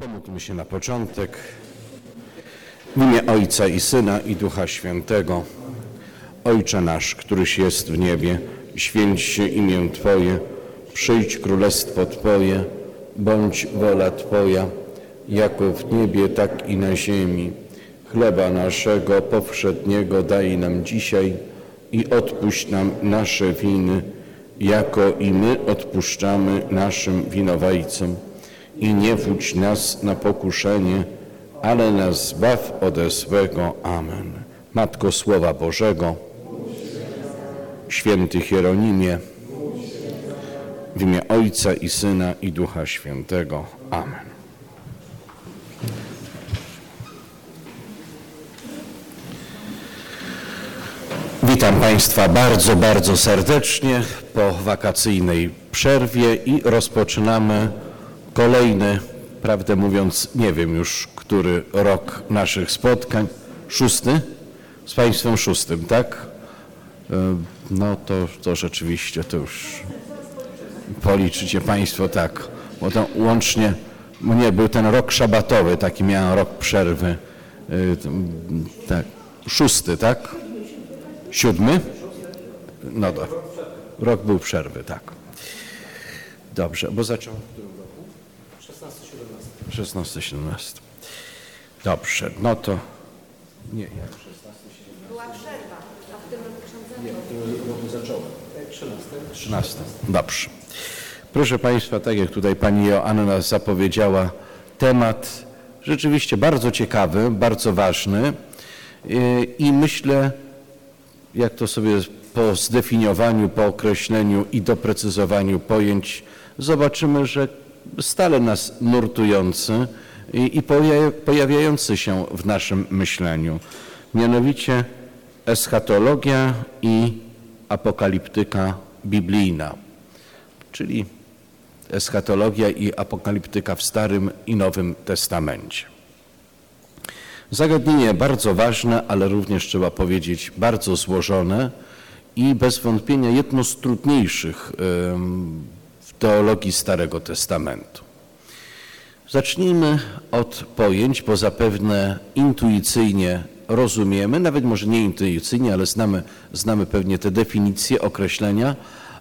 Pomódlmy się na początek. W imię Ojca i Syna i Ducha Świętego. Ojcze nasz, któryś jest w niebie, święć się imię Twoje, przyjdź królestwo Twoje, bądź wola Twoja, jako w niebie, tak i na ziemi. Chleba naszego powszedniego daj nam dzisiaj i odpuść nam nasze winy, jako i my odpuszczamy naszym winowajcom. I nie wódź nas na pokuszenie, ale nas zbaw ode złego. Amen. Matko Słowa Bożego, Święty Hieronimie, w imię Ojca i Syna i Ducha Świętego. Amen. Witam Państwa bardzo, bardzo serdecznie po wakacyjnej przerwie i rozpoczynamy kolejny, prawdę mówiąc, nie wiem już, który rok naszych spotkań. Szósty? Z Państwem szóstym, tak? E, No to, to rzeczywiście to już policzycie Państwo tak, bo to łącznie, no nie, był ten rok szabatowy, taki miałem rok przerwy. E, Tak, szósty, tak? Siódmy? No do. Rok był przerwy, tak. Dobrze, bo zaczął w którym roku? 16-17. Dobrze, no to... Nie, jak 16-17? Była przerwa, a w tym roku ksiądz Nie, w tym roku zacząłem. 13. 13. Dobrze. Proszę Państwa, tak jak tutaj Pani Joanna zapowiedziała, temat rzeczywiście bardzo ciekawy, bardzo ważny Yy, i myślę, jak to sobie po zdefiniowaniu, po określeniu i doprecyzowaniu pojęć zobaczymy, że stale nas nurtujący i, i poja- pojawiający się w naszym myśleniu. Mianowicie eschatologia i apokaliptyka biblijna, czyli eschatologia i apokaliptyka w Starym i Nowym Testamencie. Zagadnienie bardzo ważne, ale również trzeba powiedzieć bardzo złożone i bez wątpienia jedno z trudniejszych teologii Starego Testamentu. Zacznijmy od pojęć, bo zapewne intuicyjnie rozumiemy, nawet może nie intuicyjnie, ale znamy, znamy pewnie te definicje, określenia,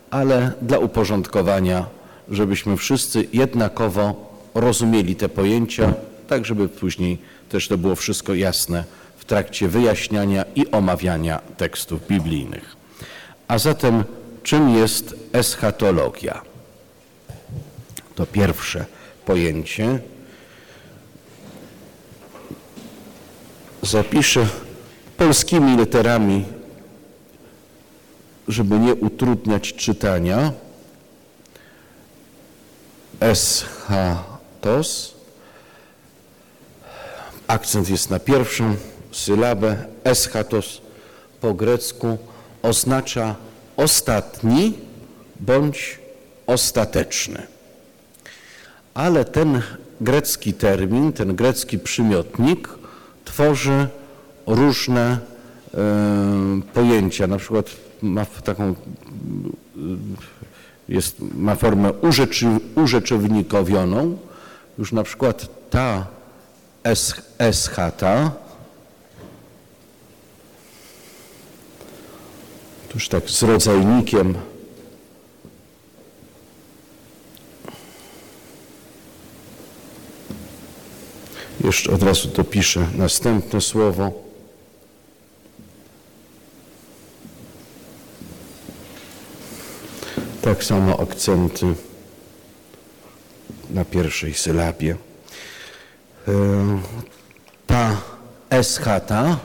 ale dla uporządkowania, żebyśmy wszyscy jednakowo rozumieli te pojęcia, tak żeby później też to było wszystko jasne w trakcie wyjaśniania i omawiania tekstów biblijnych. A zatem czym jest eschatologia? To pierwsze pojęcie. Zapiszę polskimi literami, żeby nie utrudniać czytania. Eschatos. Akcent jest na pierwszą sylabę. Eschatos po grecku oznacza ostatni bądź ostateczny. Ale ten grecki termin, ten grecki przymiotnik tworzy różne e, pojęcia. Na przykład ma taką, e, jest, ma formę urzeczy. Już na przykład ta es, eschata, tuż tak z rodzajnikiem Jeszcze od razu dopiszę następne słowo. Tak samo akcenty na pierwszej sylabie. E, Ta eschata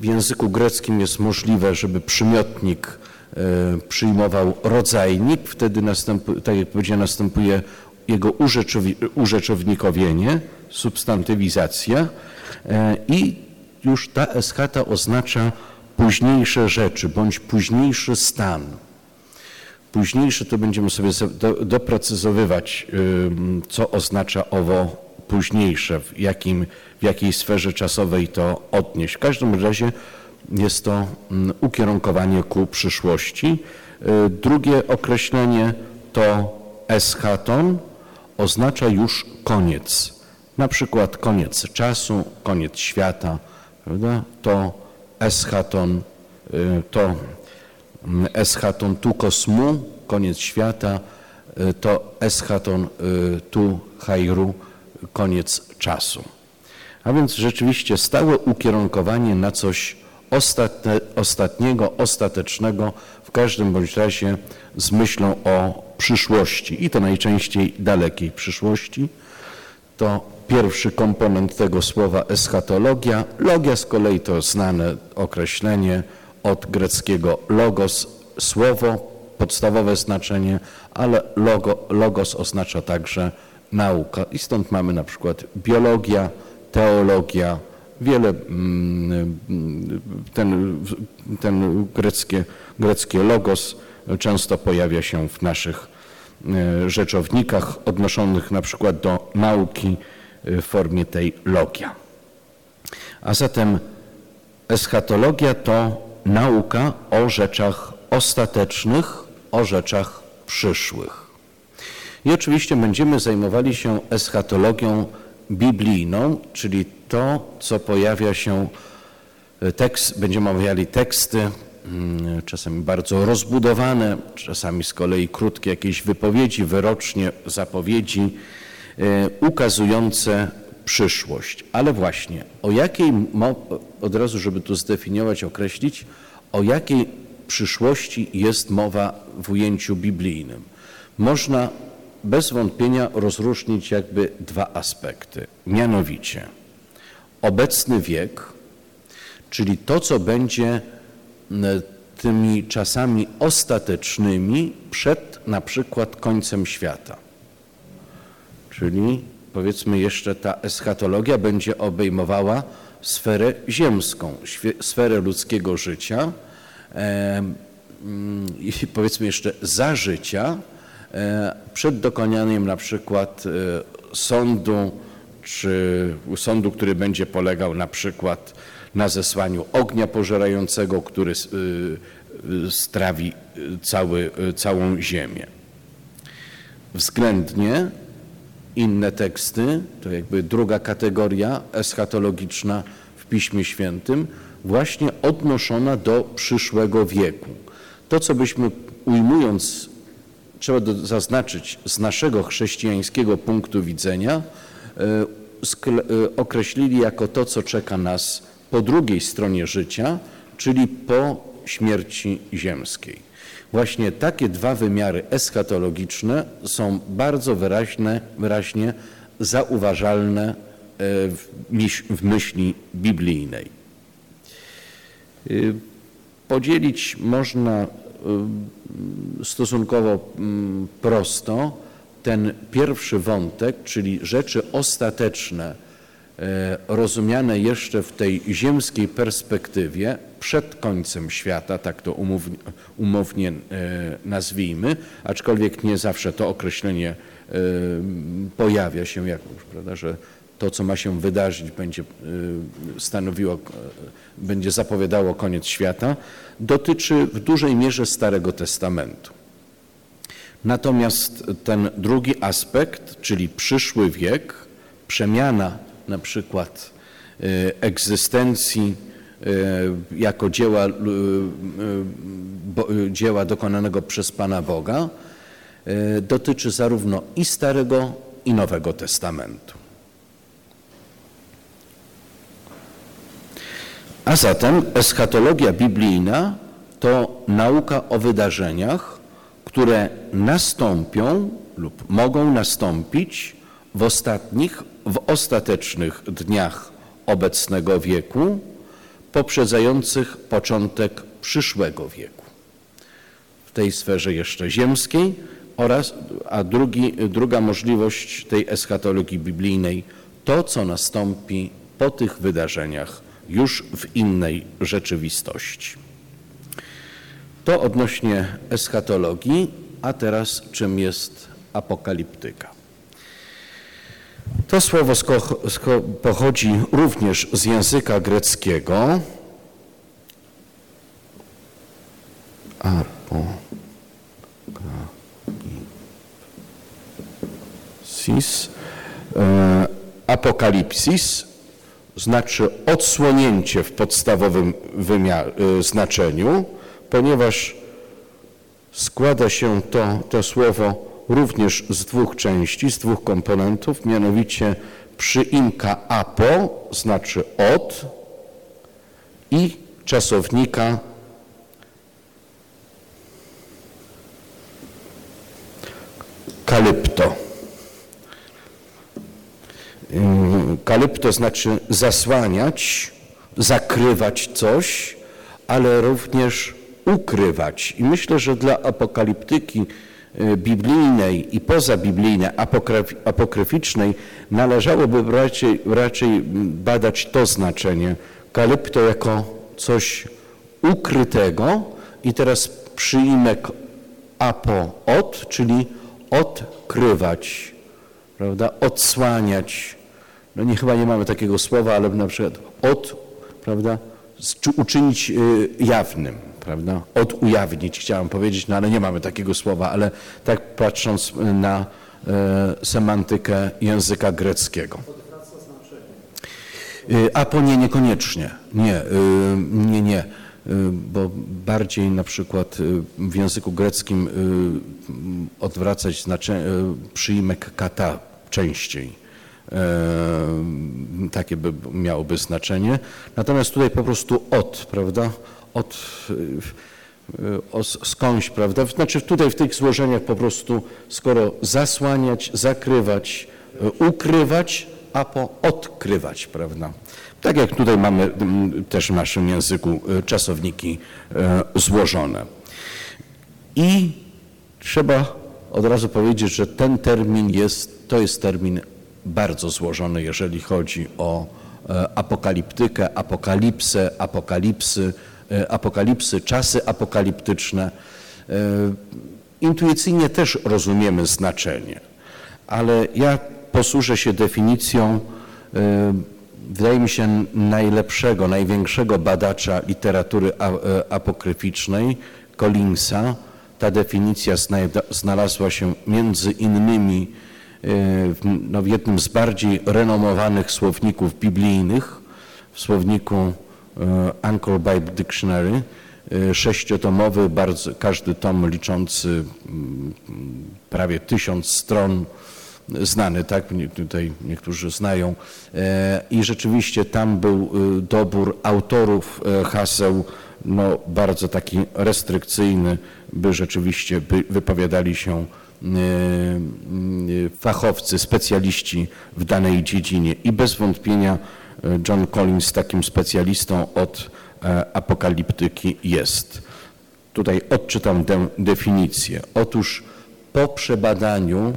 w języku greckim jest możliwe, żeby przymiotnik e, przyjmował rodzajnik, wtedy następuje, tak jak powiedziałem, następuje jego urzeczowi, urzeczownikowienie, substantywizacja e, i już ta eschata oznacza późniejsze rzeczy bądź późniejszy stan. Późniejszy to będziemy sobie doprecyzowywać, co oznacza owo późniejsze, w, jakim, w jakiej sferze czasowej to odnieść. W każdym razie jest to mm, ukierunkowanie ku przyszłości. Y, Drugie określenie to eschaton, oznacza już koniec. Na przykład koniec czasu, koniec świata, prawda? To eschaton, y, to mm, eschaton tu kosmu, koniec świata, y, to eschaton y, tu hajru, koniec czasu. A więc rzeczywiście stałe ukierunkowanie na coś ostatnie, ostatniego, ostatecznego, w każdym bądź razie z myślą o przyszłości i to najczęściej dalekiej przyszłości. To pierwszy komponent tego słowa eschatologia. Logia z kolei to znane określenie od greckiego logos, słowo, podstawowe znaczenie, ale logo, logos oznacza także nauka. I stąd mamy na przykład biologia, teologia, wiele mm, ten, ten greckie, greckie logos często pojawia się w naszych e, rzeczownikach odnoszonych na przykład do nauki w formie tej logia. A zatem eschatologia to nauka o rzeczach ostatecznych, o rzeczach przyszłych. I oczywiście będziemy zajmowali się eschatologią biblijną, czyli to, co pojawia się, e, tekst, będziemy omawiali teksty, mm, czasami bardzo rozbudowane, czasami z kolei krótkie jakieś wypowiedzi, wyrocznie zapowiedzi, ukazujące przyszłość. Ale właśnie, o jakiej, od razu, żeby tu zdefiniować, określić, o jakiej przyszłości jest mowa w ujęciu biblijnym. Można bez wątpienia rozróżnić jakby dwa aspekty. Mianowicie obecny wiek, czyli to, co będzie tymi czasami ostatecznymi przed na przykład końcem świata. Czyli powiedzmy jeszcze ta eschatologia będzie obejmowała sferę ziemską, sferę ludzkiego życia i powiedzmy jeszcze za życia, E, przed dokonaniem na przykład e, sądu, czy sądu, który będzie polegał na przykład na zesłaniu ognia pożerającego, który e, strawi cały, całą ziemię. Względnie inne teksty, to jakby druga kategoria eschatologiczna w Piśmie Świętym, właśnie odnoszona do przyszłego wieku. To, co byśmy ujmując trzeba zaznaczyć, z naszego chrześcijańskiego punktu widzenia e, e, określili jako to, co czeka nas po drugiej stronie życia, czyli po śmierci ziemskiej. Właśnie takie dwa wymiary eschatologiczne są bardzo wyraźne, wyraźnie zauważalne e, w myśli biblijnej. Podzielić można Y, stosunkowo mm, prosto ten pierwszy wątek, czyli rzeczy ostateczne, rozumiane jeszcze w tej ziemskiej perspektywie przed końcem świata, tak to umownie, umownie e, nazwijmy, aczkolwiek nie zawsze to określenie e, pojawia się jakoś, prawda, że to, co ma się wydarzyć, będzie stanowiło, będzie zapowiadało koniec świata, dotyczy w dużej mierze Starego Testamentu. Natomiast ten drugi aspekt, czyli przyszły wiek, przemiana na przykład e, egzystencji e, jako dzieła, e, dzieła dokonanego przez Pana Boga, dotyczy zarówno i Starego, i Nowego Testamentu. A zatem eschatologia biblijna to nauka o wydarzeniach, które nastąpią lub mogą nastąpić w ostatnich, w ostatecznych dniach obecnego wieku, poprzedzających początek przyszłego wieku. W tej sferze jeszcze ziemskiej oraz, a drugi, druga możliwość tej eschatologii biblijnej to, co nastąpi po tych wydarzeniach już w innej rzeczywistości. To odnośnie eschatologii, a teraz czym jest apokaliptyka. To słowo pochodzi również z języka greckiego. Apo. Si. apokalipsis znaczy odsłonięcie w podstawowym y, znaczeniu, ponieważ składa się to, to słowo również z dwóch części, z dwóch komponentów, mianowicie przyimka apo znaczy od i czasownika kalypto. Ym, Kalypto znaczy zasłaniać, zakrywać coś, ale również ukrywać. I myślę, że dla apokaliptyki biblijnej i pozabiblijnej, apokryf- apokryficznej należałoby raczej, raczej badać to znaczenie. Kalypto jako coś ukrytego i teraz przyimek apo od, czyli odkrywać, prawda, odsłaniać. No nie, chyba nie mamy takiego słowa, ale na przykład od, prawda, uczynić y, jawnym, prawda, odujawnić chciałem powiedzieć, no ale nie mamy takiego słowa, ale tak patrząc na e, semantykę języka greckiego. Y, A po nie, niekoniecznie. Nie, y, nie, nie. Bo bardziej na przykład w języku greckim odwracać przyimek kata częściej. E, Takie by miałoby znaczenie. Natomiast tutaj po prostu od, prawda? Od, y, skądś, prawda? Znaczy tutaj w tych złożeniach po prostu, skoro zasłaniać, zakrywać, y, ukrywać, a po odkrywać, prawda? Tak jak tutaj mamy mm, też w naszym języku y, czasowniki złożone. I trzeba od razu powiedzieć, że ten termin jest, to jest termin bardzo złożony, jeżeli chodzi o apokaliptykę, apokalipsę, apokalipsy, apokalipsy, czasy apokaliptyczne. E, Intuicyjnie też rozumiemy znaczenie, ale ja posłużę się definicją, e, wydaje mi się, najlepszego, największego badacza literatury e, apokryficznej, Collinsa. Ta definicja znalazła się między innymi e, no, w jednym z bardziej renomowanych słowników biblijnych, w słowniku e, Anchor Bible Dictionary, e, sześciotomowy, bardzo, każdy tom liczący mm, prawie tysiąc stron, znany, tak? Tutaj niektórzy znają. E, I rzeczywiście tam był dobór autorów haseł, no bardzo taki restrykcyjny, by rzeczywiście wypowiadali się fachowcy, specjaliści w danej dziedzinie. I bez wątpienia John Collins takim specjalistą od e, apokaliptyki jest. Tutaj odczytam tę definicję. Otóż po przebadaniu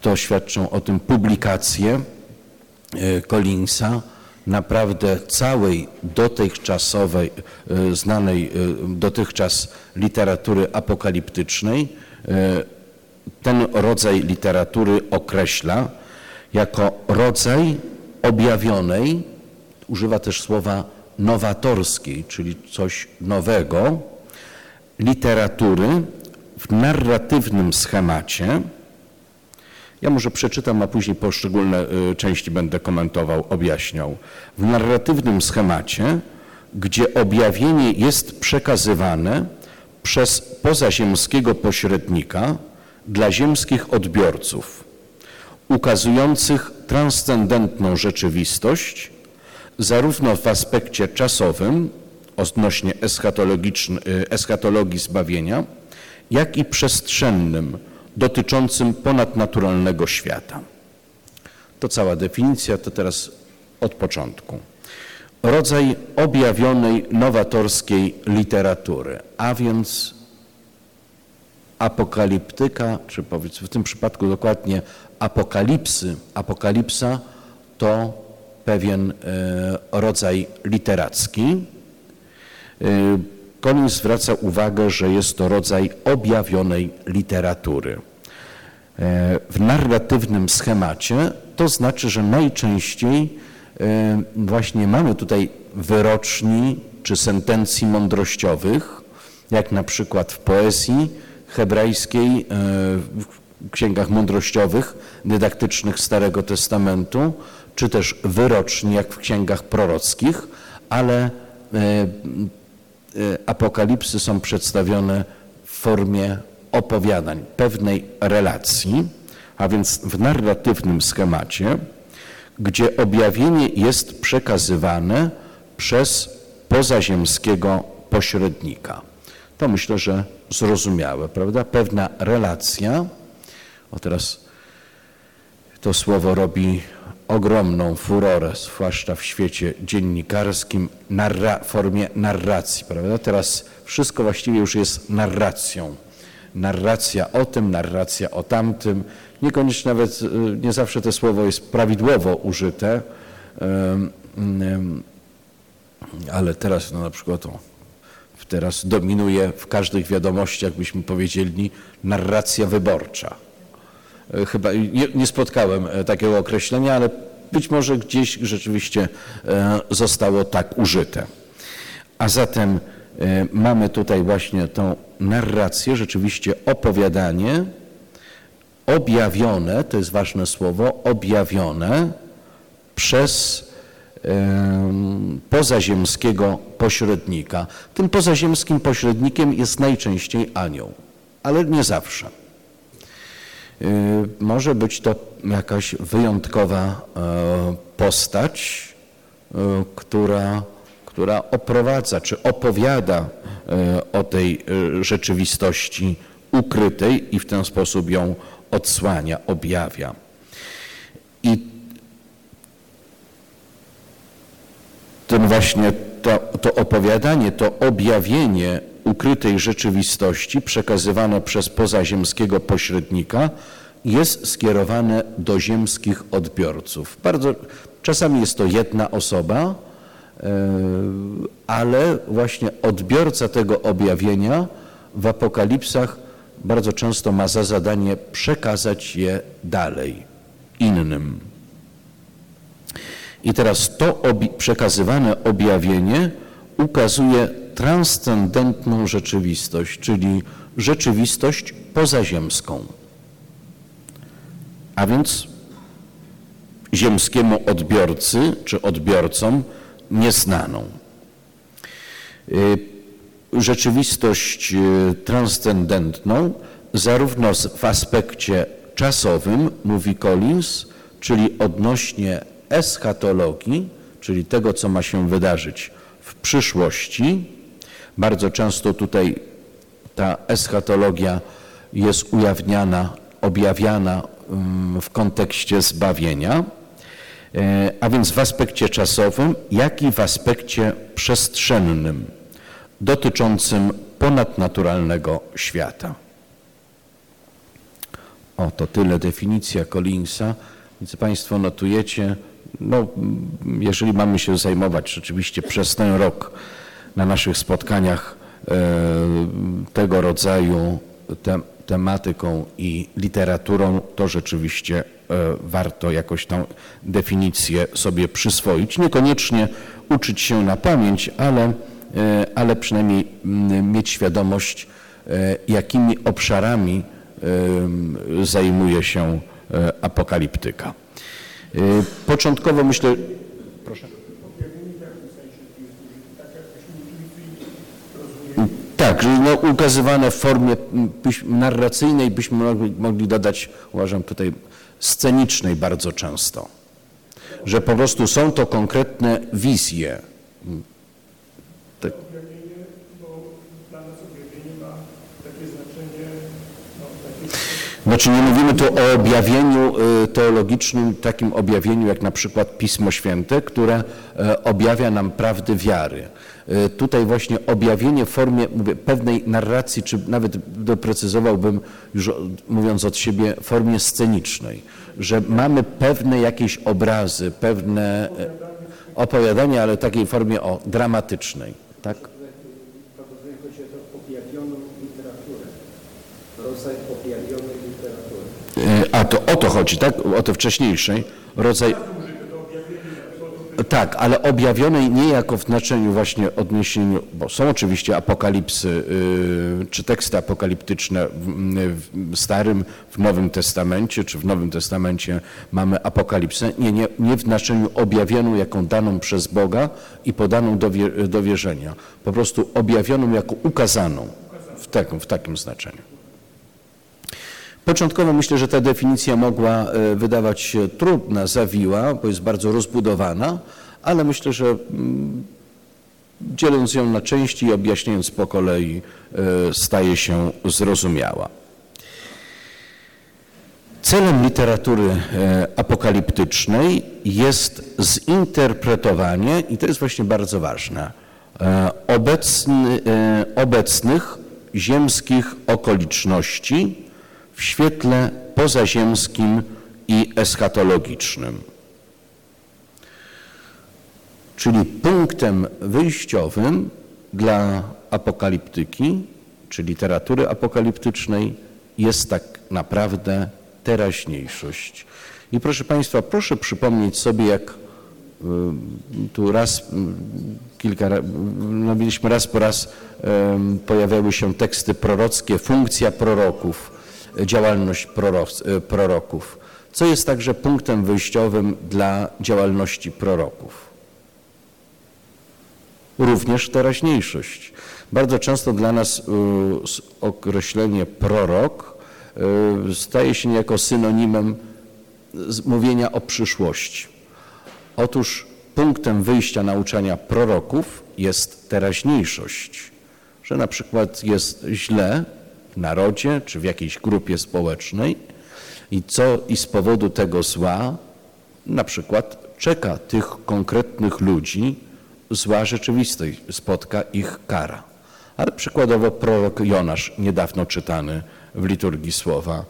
to świadczą o tym publikacje e, Collinsa, naprawdę całej dotychczasowej, e, znanej dotychczas literatury apokaliptycznej. Ten rodzaj literatury określa jako rodzaj objawionej, używa też słowa nowatorskiej, czyli coś nowego, literatury w narratywnym schemacie, ja może przeczytam, a później poszczególne y, części będę komentował, objaśniał. W narratywnym schemacie, gdzie objawienie jest przekazywane przez pozaziemskiego pośrednika dla ziemskich odbiorców, ukazujących transcendentną rzeczywistość, zarówno w aspekcie czasowym, odnośnie y, eschatologii zbawienia, jak i przestrzennym, dotyczącym ponadnaturalnego świata. To cała definicja, to teraz od początku. Rodzaj objawionej nowatorskiej literatury, a więc apokaliptyka, czy powiedzmy w tym przypadku dokładnie apokalipsy. Apokalipsa to pewien e, rodzaj literacki. E, Collins zwraca uwagę, że jest to rodzaj objawionej literatury. E, W narratywnym schemacie to znaczy, że najczęściej właśnie mamy tutaj wyroczni czy sentencji mądrościowych, jak na przykład w poezji hebrajskiej, księgach mądrościowych, dydaktycznych Starego Testamentu, czy też wyroczni, jak w księgach prorockich, ale e, e, apokalipsy są przedstawione w formie opowiadań, pewnej relacji, a więc w narratywnym schemacie, gdzie objawienie jest przekazywane przez pozaziemskiego pośrednika. To myślę, że zrozumiałe, prawda? Pewna relacja. O teraz to słowo robi ogromną furorę, zwłaszcza w świecie dziennikarskim, narra- formie narracji, prawda? Teraz wszystko właściwie już jest narracją. Narracja o tym, narracja o tamtym. Niekoniecznie nawet, y, nie zawsze to słowo jest prawidłowo użyte, ale teraz no, na przykład o, teraz dominuje w każdych wiadomościach, byśmy powiedzieli, narracja wyborcza. E, Chyba nie, spotkałem e, takiego określenia, ale być może gdzieś rzeczywiście e, zostało tak użyte. A zatem mamy tutaj właśnie tą narrację, rzeczywiście opowiadanie objawione, to jest ważne słowo, objawione przez em, pozaziemskiego pośrednika. Tym pozaziemskim pośrednikiem jest najczęściej anioł, ale nie zawsze. Y, Może być to jakaś wyjątkowa e, postać, e, która, która oprowadza czy opowiada e, o tej rzeczywistości ukrytej i w ten sposób ją odsłania, objawia. I ten właśnie to, to opowiadanie, to objawienie ukrytej rzeczywistości przekazywane przez pozaziemskiego pośrednika jest skierowane do ziemskich odbiorców. Bardzo, czasami jest to jedna osoba, e, ale właśnie odbiorca tego objawienia w apokalipsach bardzo często ma za zadanie przekazać je dalej, innym. I teraz to obi przekazywane objawienie ukazuje transcendentną rzeczywistość, czyli rzeczywistość pozaziemską. A więc ziemskiemu odbiorcy czy odbiorcom nieznaną. Y, Rzeczywistość y, transcendentną zarówno w aspekcie czasowym, mówi Collins, czyli odnośnie eschatologii, czyli tego, co ma się wydarzyć w przyszłości. Bardzo często tutaj ta eschatologia jest ujawniana, objawiana mm, w kontekście zbawienia, E, a więc w aspekcie czasowym, jak i w aspekcie przestrzennym, dotyczącym ponadnaturalnego świata. O, to tyle definicja Collinsa. Więc Państwo notujecie, no, mm, jeżeli mamy się zajmować rzeczywiście przez ten rok na naszych spotkaniach e, tego rodzaju te, tematyką i literaturą, to rzeczywiście e, warto jakoś tą definicję sobie przyswoić. Niekoniecznie uczyć się na pamięć, ale, e, ale przynajmniej mm, mieć świadomość, jakimi obszarami zajmuje się apokaliptyka. Początkowo myślę, Tak, że no, ukazywane w formie narracyjnej byśmy mogli, mogli dodać, uważam tutaj, scenicznej bardzo często. Że po prostu są to konkretne wizje. Tak, Znaczy nie mówimy tu o objawieniu y, teologicznym, takim objawieniu jak na przykład Pismo Święte, które e, objawia nam prawdy wiary. Y, Tutaj właśnie objawienie w formie mówię, pewnej narracji, czy nawet doprecyzowałbym, już mówiąc od siebie, formie scenicznej, że mamy pewne jakieś obrazy, pewne e, opowiadania, ale w takiej formie o dramatycznej. Tak? Y, A to o to chodzi, tak? O to wcześniejszej rodzaj. Tak, ale objawionej nie jako w znaczeniu właśnie odniesieniu, bo są oczywiście apokalipsy y, czy teksty apokaliptyczne w, Starym, w Nowym Testamencie, czy w Nowym Testamencie mamy apokalipsę. Nie, nie, nie w znaczeniu objawioną, jaką daną przez Boga i podaną do, do wierzenia. Po prostu objawioną jako ukazaną w takim, w takim znaczeniu. Początkowo myślę, że ta definicja mogła e, wydawać się trudna, zawiła, bo jest bardzo rozbudowana, ale myślę, że mm, dzieląc ją na części i objaśniając po kolei e, staje się zrozumiała. Celem literatury e, apokaliptycznej jest zinterpretowanie, i to jest właśnie bardzo ważne, obecny, obecnych ziemskich okoliczności, w świetle pozaziemskim i eschatologicznym. Czyli punktem wyjściowym dla apokaliptyki, czy literatury apokaliptycznej jest tak naprawdę teraźniejszość. I proszę Państwa, proszę przypomnieć sobie, jak y, tu raz, y, kilka, no mieliśmy raz po raz pojawiały się teksty prorockie, funkcja proroków działalność e, proroków, co jest także punktem wyjściowym dla działalności proroków. Również teraźniejszość. Bardzo często dla nas e, określenie prorok e, staje się niejako synonimem mówienia o przyszłości. Otóż punktem wyjścia nauczania proroków jest teraźniejszość, że na przykład jest źle, narodzie czy w jakiejś grupie społecznej i co i z powodu tego zła na przykład czeka tych konkretnych ludzi zła rzeczywistość, spotka ich kara. Ale przykładowo prorok Jonasz, niedawno czytany w liturgii słowa,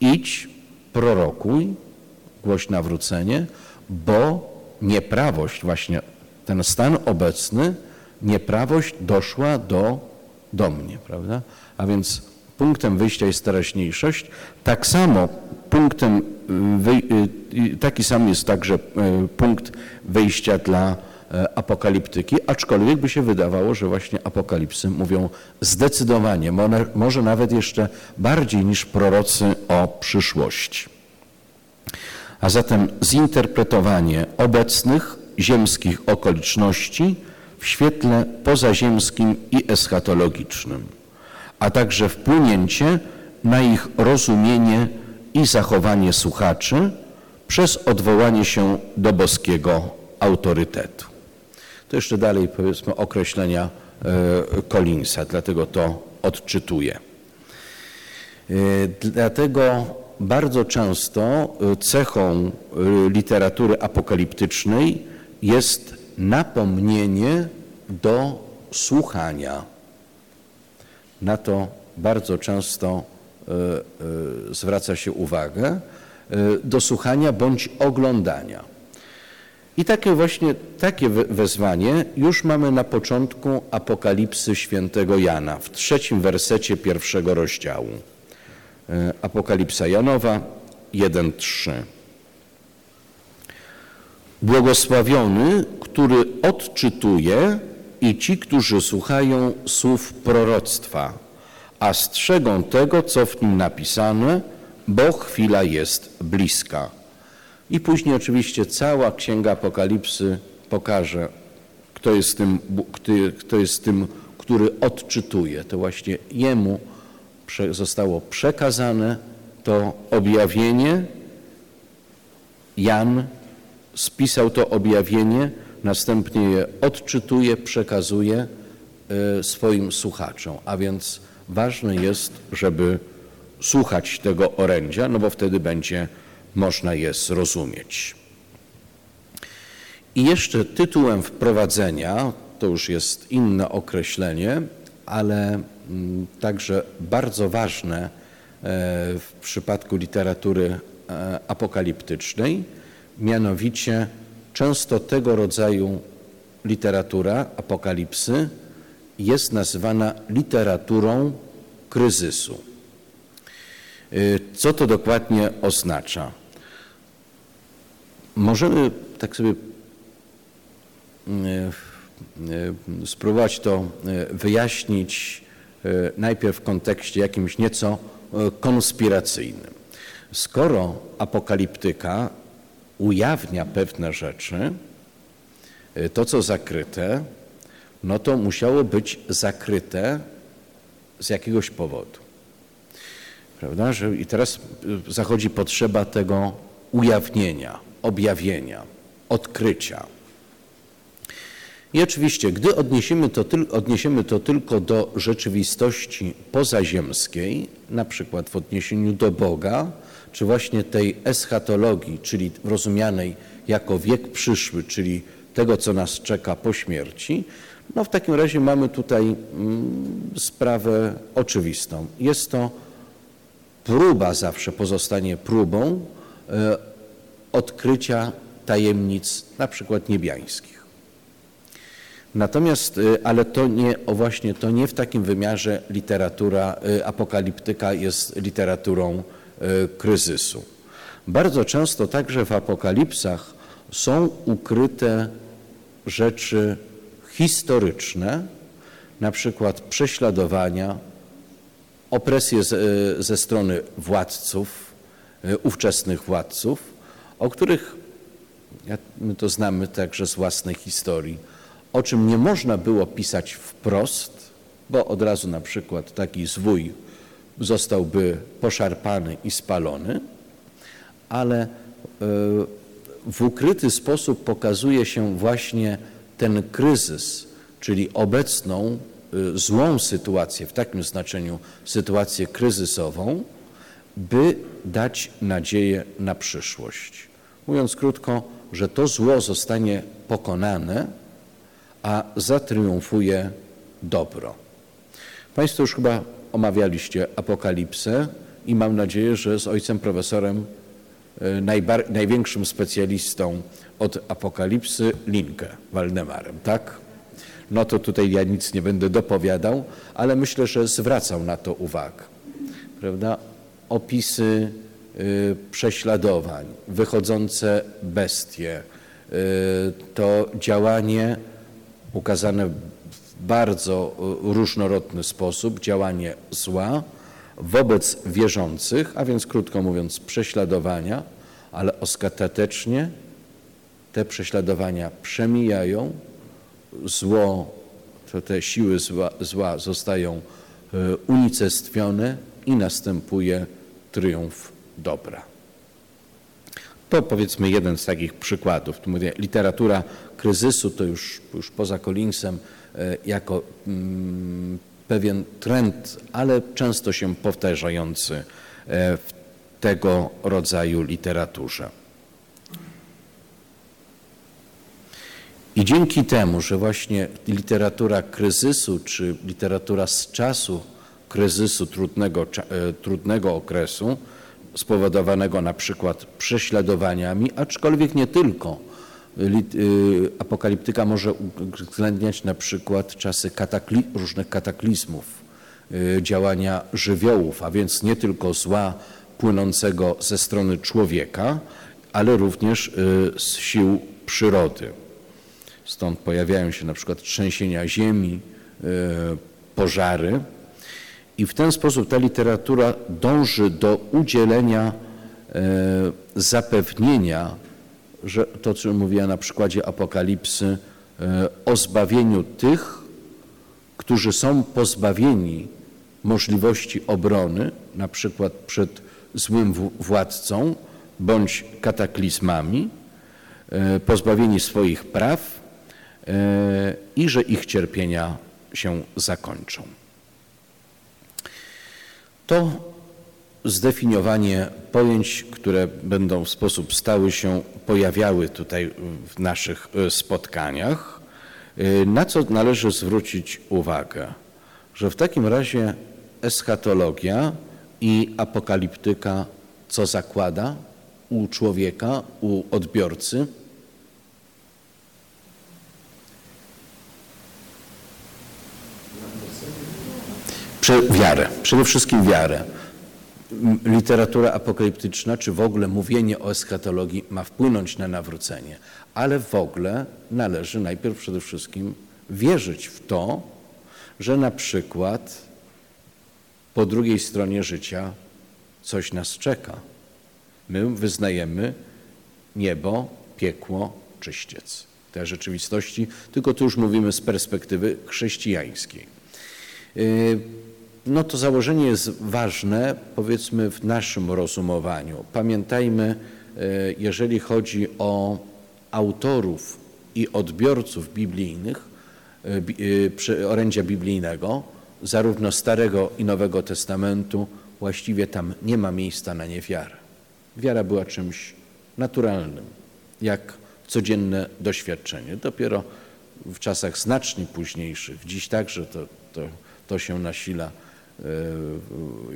idź, prorokuj, głoś nawrócenie, bo nieprawość, właśnie ten stan obecny, nieprawość doszła do, do mnie, prawda? A więc punktem wyjścia jest teraźniejszość. Tak samo punktem, y, y, taki sam jest także y, punkt wyjścia dla e, apokaliptyki, aczkolwiek by się wydawało, że właśnie apokalipsy mówią zdecydowanie, może nawet jeszcze bardziej niż prorocy o przyszłości. A zatem zinterpretowanie obecnych ziemskich okoliczności w świetle pozaziemskim i eschatologicznym a także wpłynięcie na ich rozumienie i zachowanie słuchaczy przez odwołanie się do boskiego autorytetu. To jeszcze dalej powiedzmy określenia e, Collinsa, dlatego to odczytuję. E, dlatego bardzo często e, cechą literatury apokaliptycznej jest napomnienie do słuchania na to bardzo często e, e, zwraca się uwagę e, do słuchania bądź oglądania. I takie właśnie takie wezwanie już mamy na początku Apokalipsy świętego Jana w trzecim wersecie pierwszego rozdziału. Apokalipsa Janowa 1:3. Błogosławiony, który odczytuje i ci, którzy słuchają słów proroctwa, a strzegą tego, co w nim napisane, bo chwila jest bliska. I później oczywiście cała księga Apokalipsy pokaże, kto jest tym, kto jest tym który odczytuje. To właśnie jemu zostało przekazane to objawienie. Jan spisał to objawienie, następnie je odczytuje, przekazuje e, swoim słuchaczom. A więc ważne jest, żeby słuchać tego orędzia, no bo wtedy będzie można je zrozumieć. I jeszcze tytułem wprowadzenia, to już jest inne określenie, ale mm, także bardzo ważne e, w przypadku literatury e, apokaliptycznej, mianowicie Często tego rodzaju literatura apokalipsy jest nazywana literaturą kryzysu. Y, co to dokładnie oznacza? Możemy tak sobie y, spróbować to y, wyjaśnić y, najpierw w kontekście jakimś nieco y, konspiracyjnym. Skoro apokaliptyka ujawnia pewne rzeczy, y, to co zakryte, no to musiało być zakryte z jakiegoś powodu. Prawda? Że I teraz y, zachodzi potrzeba tego ujawnienia, objawienia, odkrycia. I oczywiście, gdy odniesiemy to, odniesiemy to tylko do rzeczywistości pozaziemskiej, na przykład w odniesieniu do Boga, czy właśnie tej eschatologii, czyli rozumianej jako wiek przyszły, czyli tego, co nas czeka po śmierci, no w takim razie mamy tutaj mm, sprawę oczywistą. Jest to próba zawsze pozostanie próbą e, odkrycia tajemnic na przykład niebiańskich. Natomiast, e, ale to nie, o właśnie, to nie w takim wymiarze literatura e, apokaliptyka jest literaturą e, kryzysu. Bardzo często także w apokalipsach są ukryte rzeczy historyczne, na przykład prześladowania, opresję ze, ze strony władców, ówczesnych władców, o których my to znamy także z własnej historii, o czym nie można było pisać wprost, bo od razu na przykład taki zwój zostałby poszarpany i spalony, ale e, w ukryty sposób pokazuje się właśnie ten kryzys, czyli obecną y, złą sytuację, w takim znaczeniu sytuację kryzysową, by dać nadzieję na przyszłość. Mówiąc krótko, że to zło zostanie pokonane, a zatriumfuje dobro. Państwo już chyba omawialiście apokalipsę i mam nadzieję, że z ojcem profesorem e, największym specjalistą od apokalipsy Linkę Waldemarem, tak? No to tutaj ja nic nie będę dopowiadał, ale myślę, że zwracał na to uwagę. Prawda? Opisy y, prześladowań, wychodzące bestie, y, to działanie ukazane w bardzo y, różnorodny sposób, działanie zła wobec wierzących, a więc krótko mówiąc prześladowania, ale ostatecznie te prześladowania przemijają, zło, te siły zła, zła zostają e, unicestwione i następuje triumf dobra. To powiedzmy jeden z takich przykładów. Tu mówię, literatura kryzysu to już, już poza Collinsem e, jako mm, pewien trend, ale często się powtarzający e, w tego rodzaju literaturze. I dzięki temu, że właśnie literatura kryzysu, czy literatura z czasu kryzysu trudnego, e, trudnego okresu, spowodowanego na przykład prześladowaniami, aczkolwiek nie tylko. Y, Apokaliptyka może uwzględniać na przykład czasy katakli- różnych kataklizmów, y, działania żywiołów, a więc nie tylko zła płynącego ze strony człowieka, ale również y, z sił przyrody. Stąd pojawiają się na przykład trzęsienia ziemi, pożary. I w ten sposób ta literatura dąży do udzielenia zapewnienia, że to, co mówiłem na przykładzie Apokalipsy, e, o zbawieniu tych, którzy są pozbawieni możliwości obrony, na przykład przed złym władcą bądź kataklizmami, e, pozbawieni swoich praw e, i że ich cierpienia się zakończą. To zdefiniowanie pojęć, które będą w sposób stały się pojawiały tutaj w naszych e, spotkaniach, e, na co należy zwrócić uwagę, że w takim razie eschatologia i apokaliptyka co zakłada u człowieka, u odbiorcy? Prze- wiarę, przede wszystkim wiarę. Literatura apokaliptyczna, czy w ogóle mówienie o eschatologii ma wpłynąć na nawrócenie, ale w ogóle należy najpierw przede wszystkim wierzyć w to, że na przykład po drugiej stronie życia coś nas czeka. My wyznajemy niebo, piekło, czyściec. Te rzeczywistości, tylko tu już mówimy z perspektywy chrześcijańskiej. No to założenie jest ważne, powiedzmy, w naszym rozumowaniu. Pamiętajmy, yy, jeżeli chodzi o autorów i odbiorców biblijnych, bi- yy, przy- orędzia biblijnego, zarówno Starego i Nowego Testamentu, właściwie tam nie ma miejsca na niewiarę. Wiara była czymś naturalnym, jak codzienne doświadczenie. Dopiero w czasach znacznie późniejszych, dziś także to, to, to się nasila e,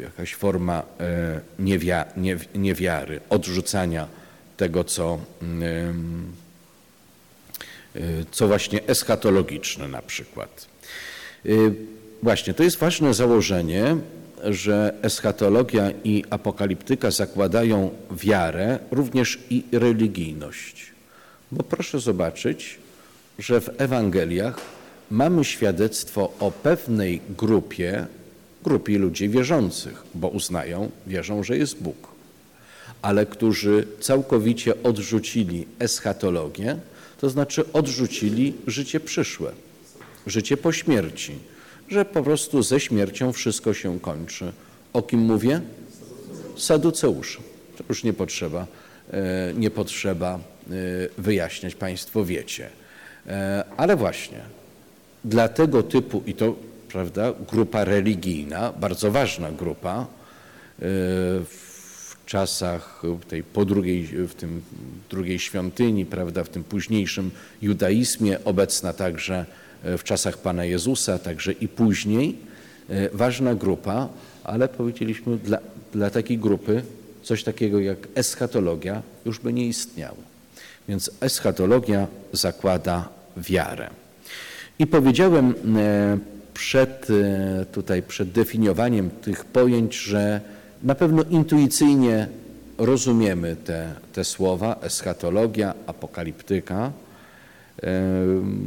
jakaś forma e, niewia, nie, niewiary, odrzucania tego, co, em, e, co właśnie eschatologiczne na przykład. Właśnie, to jest ważne założenie, że eschatologia i apokaliptyka zakładają wiarę, również i religijność. Bo proszę zobaczyć, że w Ewangeliach mamy świadectwo o pewnej grupie, grupie ludzi wierzących, bo uznają, wierzą, że jest Bóg, ale którzy całkowicie odrzucili eschatologię, to znaczy odrzucili życie przyszłe, życie po śmierci, że po prostu ze śmiercią wszystko się kończy. O kim mówię? Saduceusz. To już nie potrzeba, e, nie potrzeba e, wyjaśniać, Państwo wiecie. E, Ale właśnie dla tego typu, i to prawda, grupa religijna, bardzo ważna grupa, e, w czasach tej po drugiej, w tym drugiej świątyni, prawda, w tym późniejszym judaizmie, obecna także e, w czasach Pana Jezusa, także i później, e, ważna grupa, ale powiedzieliśmy, dla, dla takiej grupy coś takiego jak eschatologia już by nie istniało. Więc eschatologia zakłada wiarę. I powiedziałem przed, e, tutaj przed definiowaniem tych pojęć, że na pewno intuicyjnie rozumiemy te, te słowa eschatologia, apokaliptyka, em,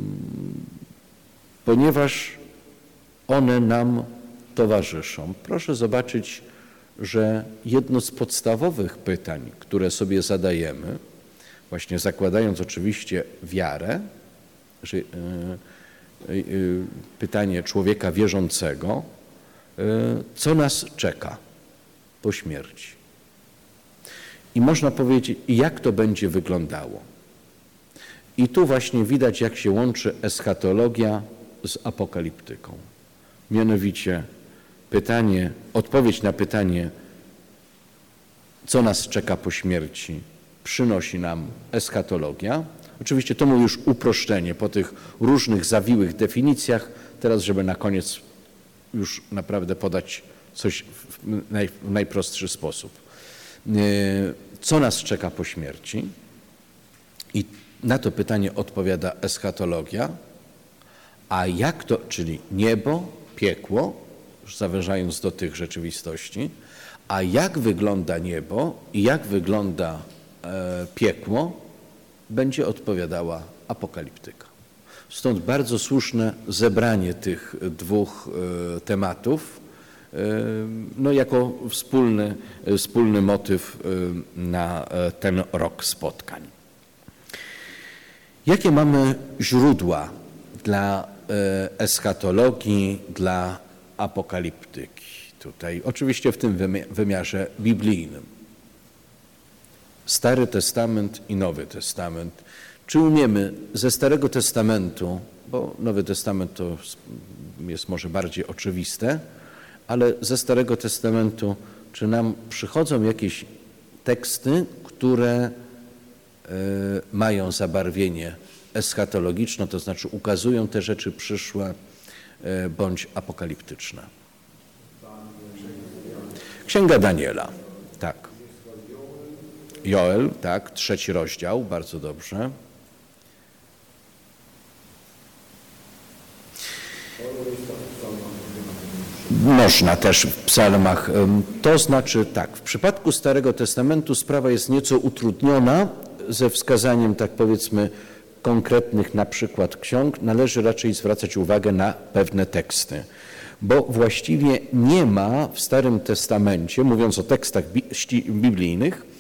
ponieważ one nam towarzyszą. Proszę zobaczyć, że jedno z podstawowych pytań, które sobie zadajemy, właśnie zakładając oczywiście wiarę, że, e, e, e, pytanie człowieka wierzącego, e, co nas czeka po śmierci. I można powiedzieć, jak to będzie wyglądało. I tu właśnie widać, jak się łączy eschatologia z apokaliptyką. Mianowicie pytanie, odpowiedź na pytanie, co nas czeka po śmierci, przynosi nam eschatologia. Oczywiście to mu już uproszczenie po tych różnych zawiłych definicjach. Teraz, żeby na koniec już naprawdę podać coś w naj, w najprostszy sposób. E, Co nas czeka po śmierci? I na to pytanie odpowiada eschatologia. A jak to, czyli niebo, piekło, zawężając do tych rzeczywistości, a jak wygląda niebo i jak wygląda e, piekło, będzie odpowiadała apokaliptyka. Stąd bardzo słuszne zebranie tych dwóch e, tematów e, no, jako wspólny, wspólny motyw e, na ten rok spotkań. Jakie mamy źródła dla eschatologii, dla apokaliptyki? Tutaj, oczywiście w tym wymi- wymiarze biblijnym. Stary Testament i Nowy Testament. Czy umiemy ze Starego Testamentu, bo Nowy Testament to jest może bardziej oczywiste, ale ze Starego Testamentu, czy nam przychodzą jakieś teksty, które e, mają zabarwienie eschatologiczne, to znaczy ukazują te rzeczy przyszłe e, bądź apokaliptyczne? Księga Daniela, tak. Joel, tak, trzeci rozdział, bardzo dobrze. Można też w psalmach. To znaczy tak, w przypadku Starego Testamentu sprawa jest nieco utrudniona ze wskazaniem, tak powiedzmy, konkretnych na przykład ksiąg. Należy raczej zwracać uwagę na pewne teksty, bo właściwie nie ma w Starym Testamencie, mówiąc o tekstach biblijnych,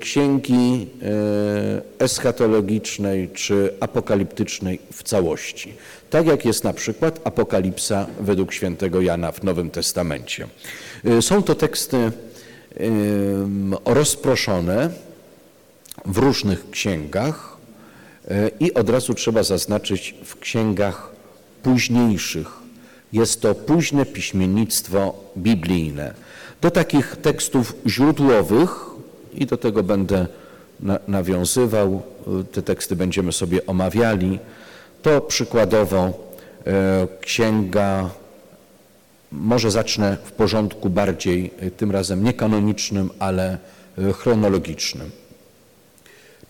księgi y, eschatologicznej czy apokaliptycznej w całości. Tak jak jest na przykład Apokalipsa według świętego Jana w Nowym Testamencie. Y, Są to teksty rozproszone w różnych księgach y, i od razu trzeba zaznaczyć w księgach późniejszych. Jest to późne piśmiennictwo biblijne. Do takich tekstów źródłowych i do tego będę na, nawiązywał, te teksty będziemy sobie omawiali, to przykładowo e, księga, może zacznę w porządku bardziej e, tym razem nie kanonicznym, ale e, chronologicznym.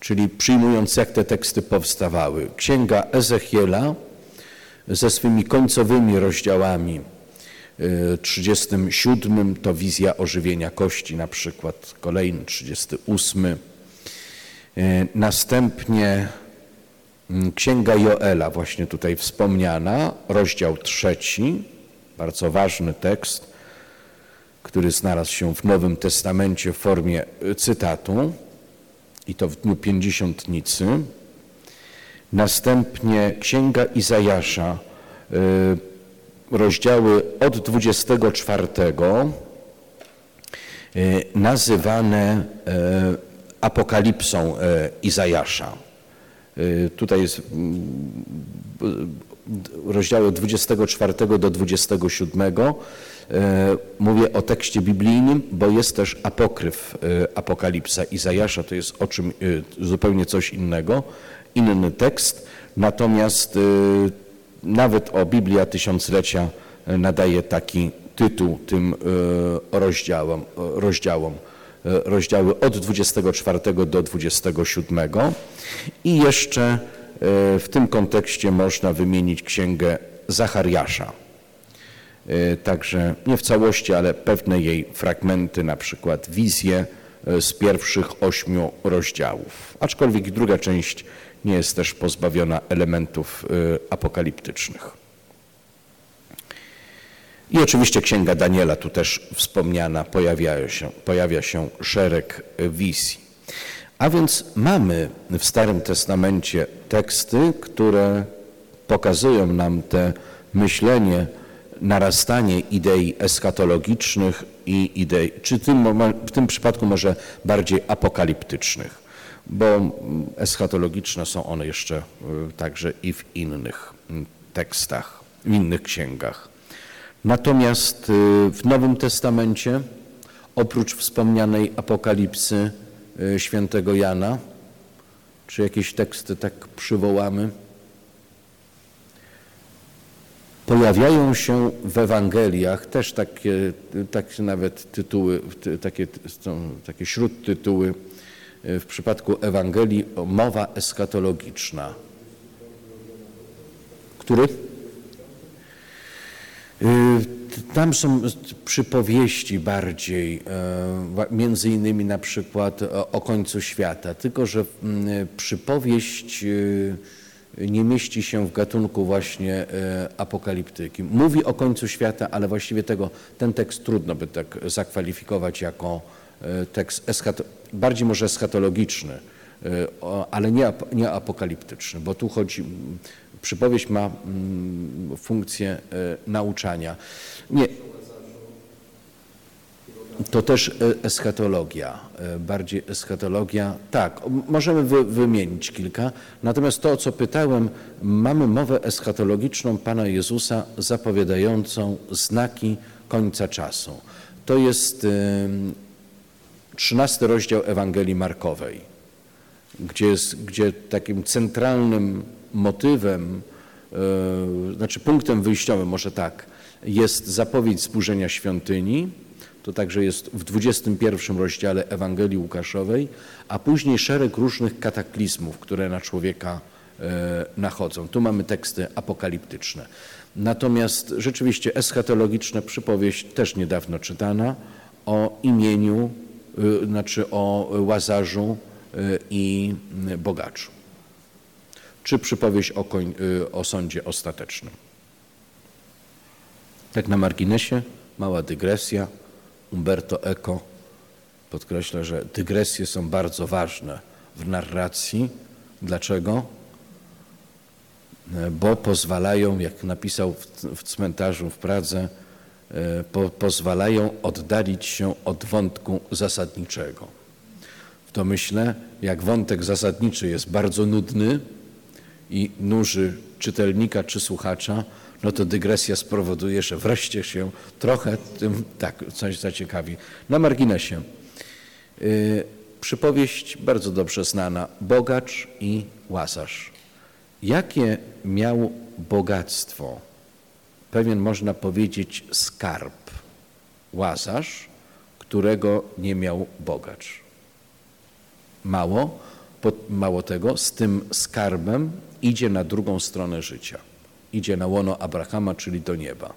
Czyli przyjmując jak te teksty powstawały. Księga Ezechiela ze swymi końcowymi rozdziałami, 37 to wizja ożywienia kości na przykład, kolejny 38. E, Następnie mm, Księga Joela, właśnie tutaj wspomniana, rozdział trzeci, bardzo ważny tekst, który znalazł się w Nowym Testamencie w formie y, cytatu i to w dniu Pięćdziesiątnicy. Następnie Księga Izajasza, rozdziały od 24 y, nazywane y, apokalipsą y, Izajasza. Tutaj jest mm, rozdziały od 24 do 27. Y, Mówię o tekście biblijnym, bo jest też apokryf Apokalipsa Izajasza, to jest o czym zupełnie coś innego, inny tekst. Natomiast nawet o Biblia Tysiąclecia y, nadaje taki tytuł tym y, rozdziałom, rozdziałom y, rozdziały od 24 do 27. I jeszcze w tym kontekście można wymienić księgę Zachariasza. Także nie w całości, ale pewne jej fragmenty, na przykład wizje z pierwszych ośmiu rozdziałów. Aczkolwiek druga część nie jest też pozbawiona elementów y, apokaliptycznych. I oczywiście Księga Daniela, tu też wspomniana, pojawia się, pojawia się szereg y, wizji. A więc mamy w Starym Testamencie teksty, które pokazują nam te myślenie, narastanie idei eschatologicznych i idei, czy w tym, w tym przypadku może bardziej apokaliptycznych, bo mm, eschatologiczne są one jeszcze y, także i w innych mm, tekstach, w innych księgach. Natomiast y, w Nowym Testamencie, oprócz wspomnianej apokalipsy y, świętego Jana, czy jakieś teksty tak przywołamy? Pojawiają się w Ewangeliach też takie, takie nawet tytuły, ty- takie, takie śródtytuły w przypadku Ewangelii mowa eschatologiczna. Który? Y, Tam są przypowieści bardziej, e, między innymi na przykład o, końcu świata, tylko że mm, przypowieść nie mieści się w gatunku właśnie e, apokaliptyki. Mówi o końcu świata, ale właściwie tego, ten tekst trudno by tak zakwalifikować jako e, tekst eschato, bardziej może eschatologiczny, e, ale nie, nie apokaliptyczny, bo tu chodzi, przypowieść ma funkcję e, nauczania. Nie, to też e, eschatologia, e, bardziej eschatologia. Tak, możemy wy, wymienić kilka. Natomiast to, o co pytałem, mamy mowę eschatologiczną Pana Jezusa zapowiadającą znaki końca czasu. To jest 13 rozdział Ewangelii Markowej, gdzie, jest, gdzie takim centralnym motywem, e, znaczy punktem wyjściowym, może tak, jest zapowiedź zburzenia świątyni, to także jest w 21 rozdziale Ewangelii Łukaszowej, a później szereg różnych kataklizmów, które na człowieka e, nachodzą. Tu mamy teksty apokaliptyczne. Natomiast rzeczywiście eschatologiczna przypowieść, też niedawno czytana, o imieniu, znaczy o Łazarzu y, i bogaczu. Czy przypowieść o, koń, y, o sądzie ostatecznym. Tak na marginesie, mała dygresja. Umberto Eco podkreśla, że dygresje są bardzo ważne w narracji. Dlaczego? Bo pozwalają, jak napisał w, cmentarzu w Pradze, po, pozwalają oddalić się od wątku zasadniczego. W to myślę, jak wątek zasadniczy jest bardzo nudny i nuży czytelnika czy słuchacza, no to dygresja spowoduje, że wreszcie się trochę tym tak coś zaciekawi. Na marginesie. Yy, przypowieść bardzo dobrze znana. Bogacz i łazarz. Jakie miał bogactwo? Pewien można powiedzieć skarb. Łazarz, którego nie miał bogacz. Mało, mało tego, z tym skarbem idzie na drugą stronę życia. Idzie na łono Abrahama, czyli do nieba.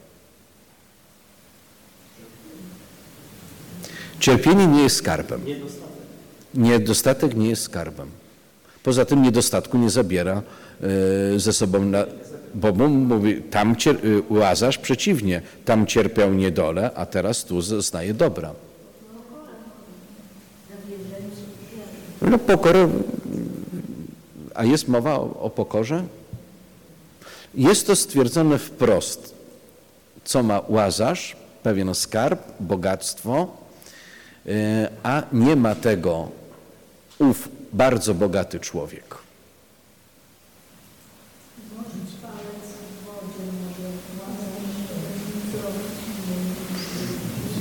Cierpienie nie jest skarbem. Niedostatek nie jest skarbem. Poza tym niedostatku nie zabiera e, ze sobą, na, bo mówi, tam cier, y, Łazarz przeciwnie, tam cierpiał niedolę, a teraz tu znaje dobra. No pokorę, a jest mowa o, o pokorze? Jest to stwierdzone wprost, co ma Łazarz, pewien skarb, bogactwo, e, a nie ma tego ów bardzo bogaty człowiek.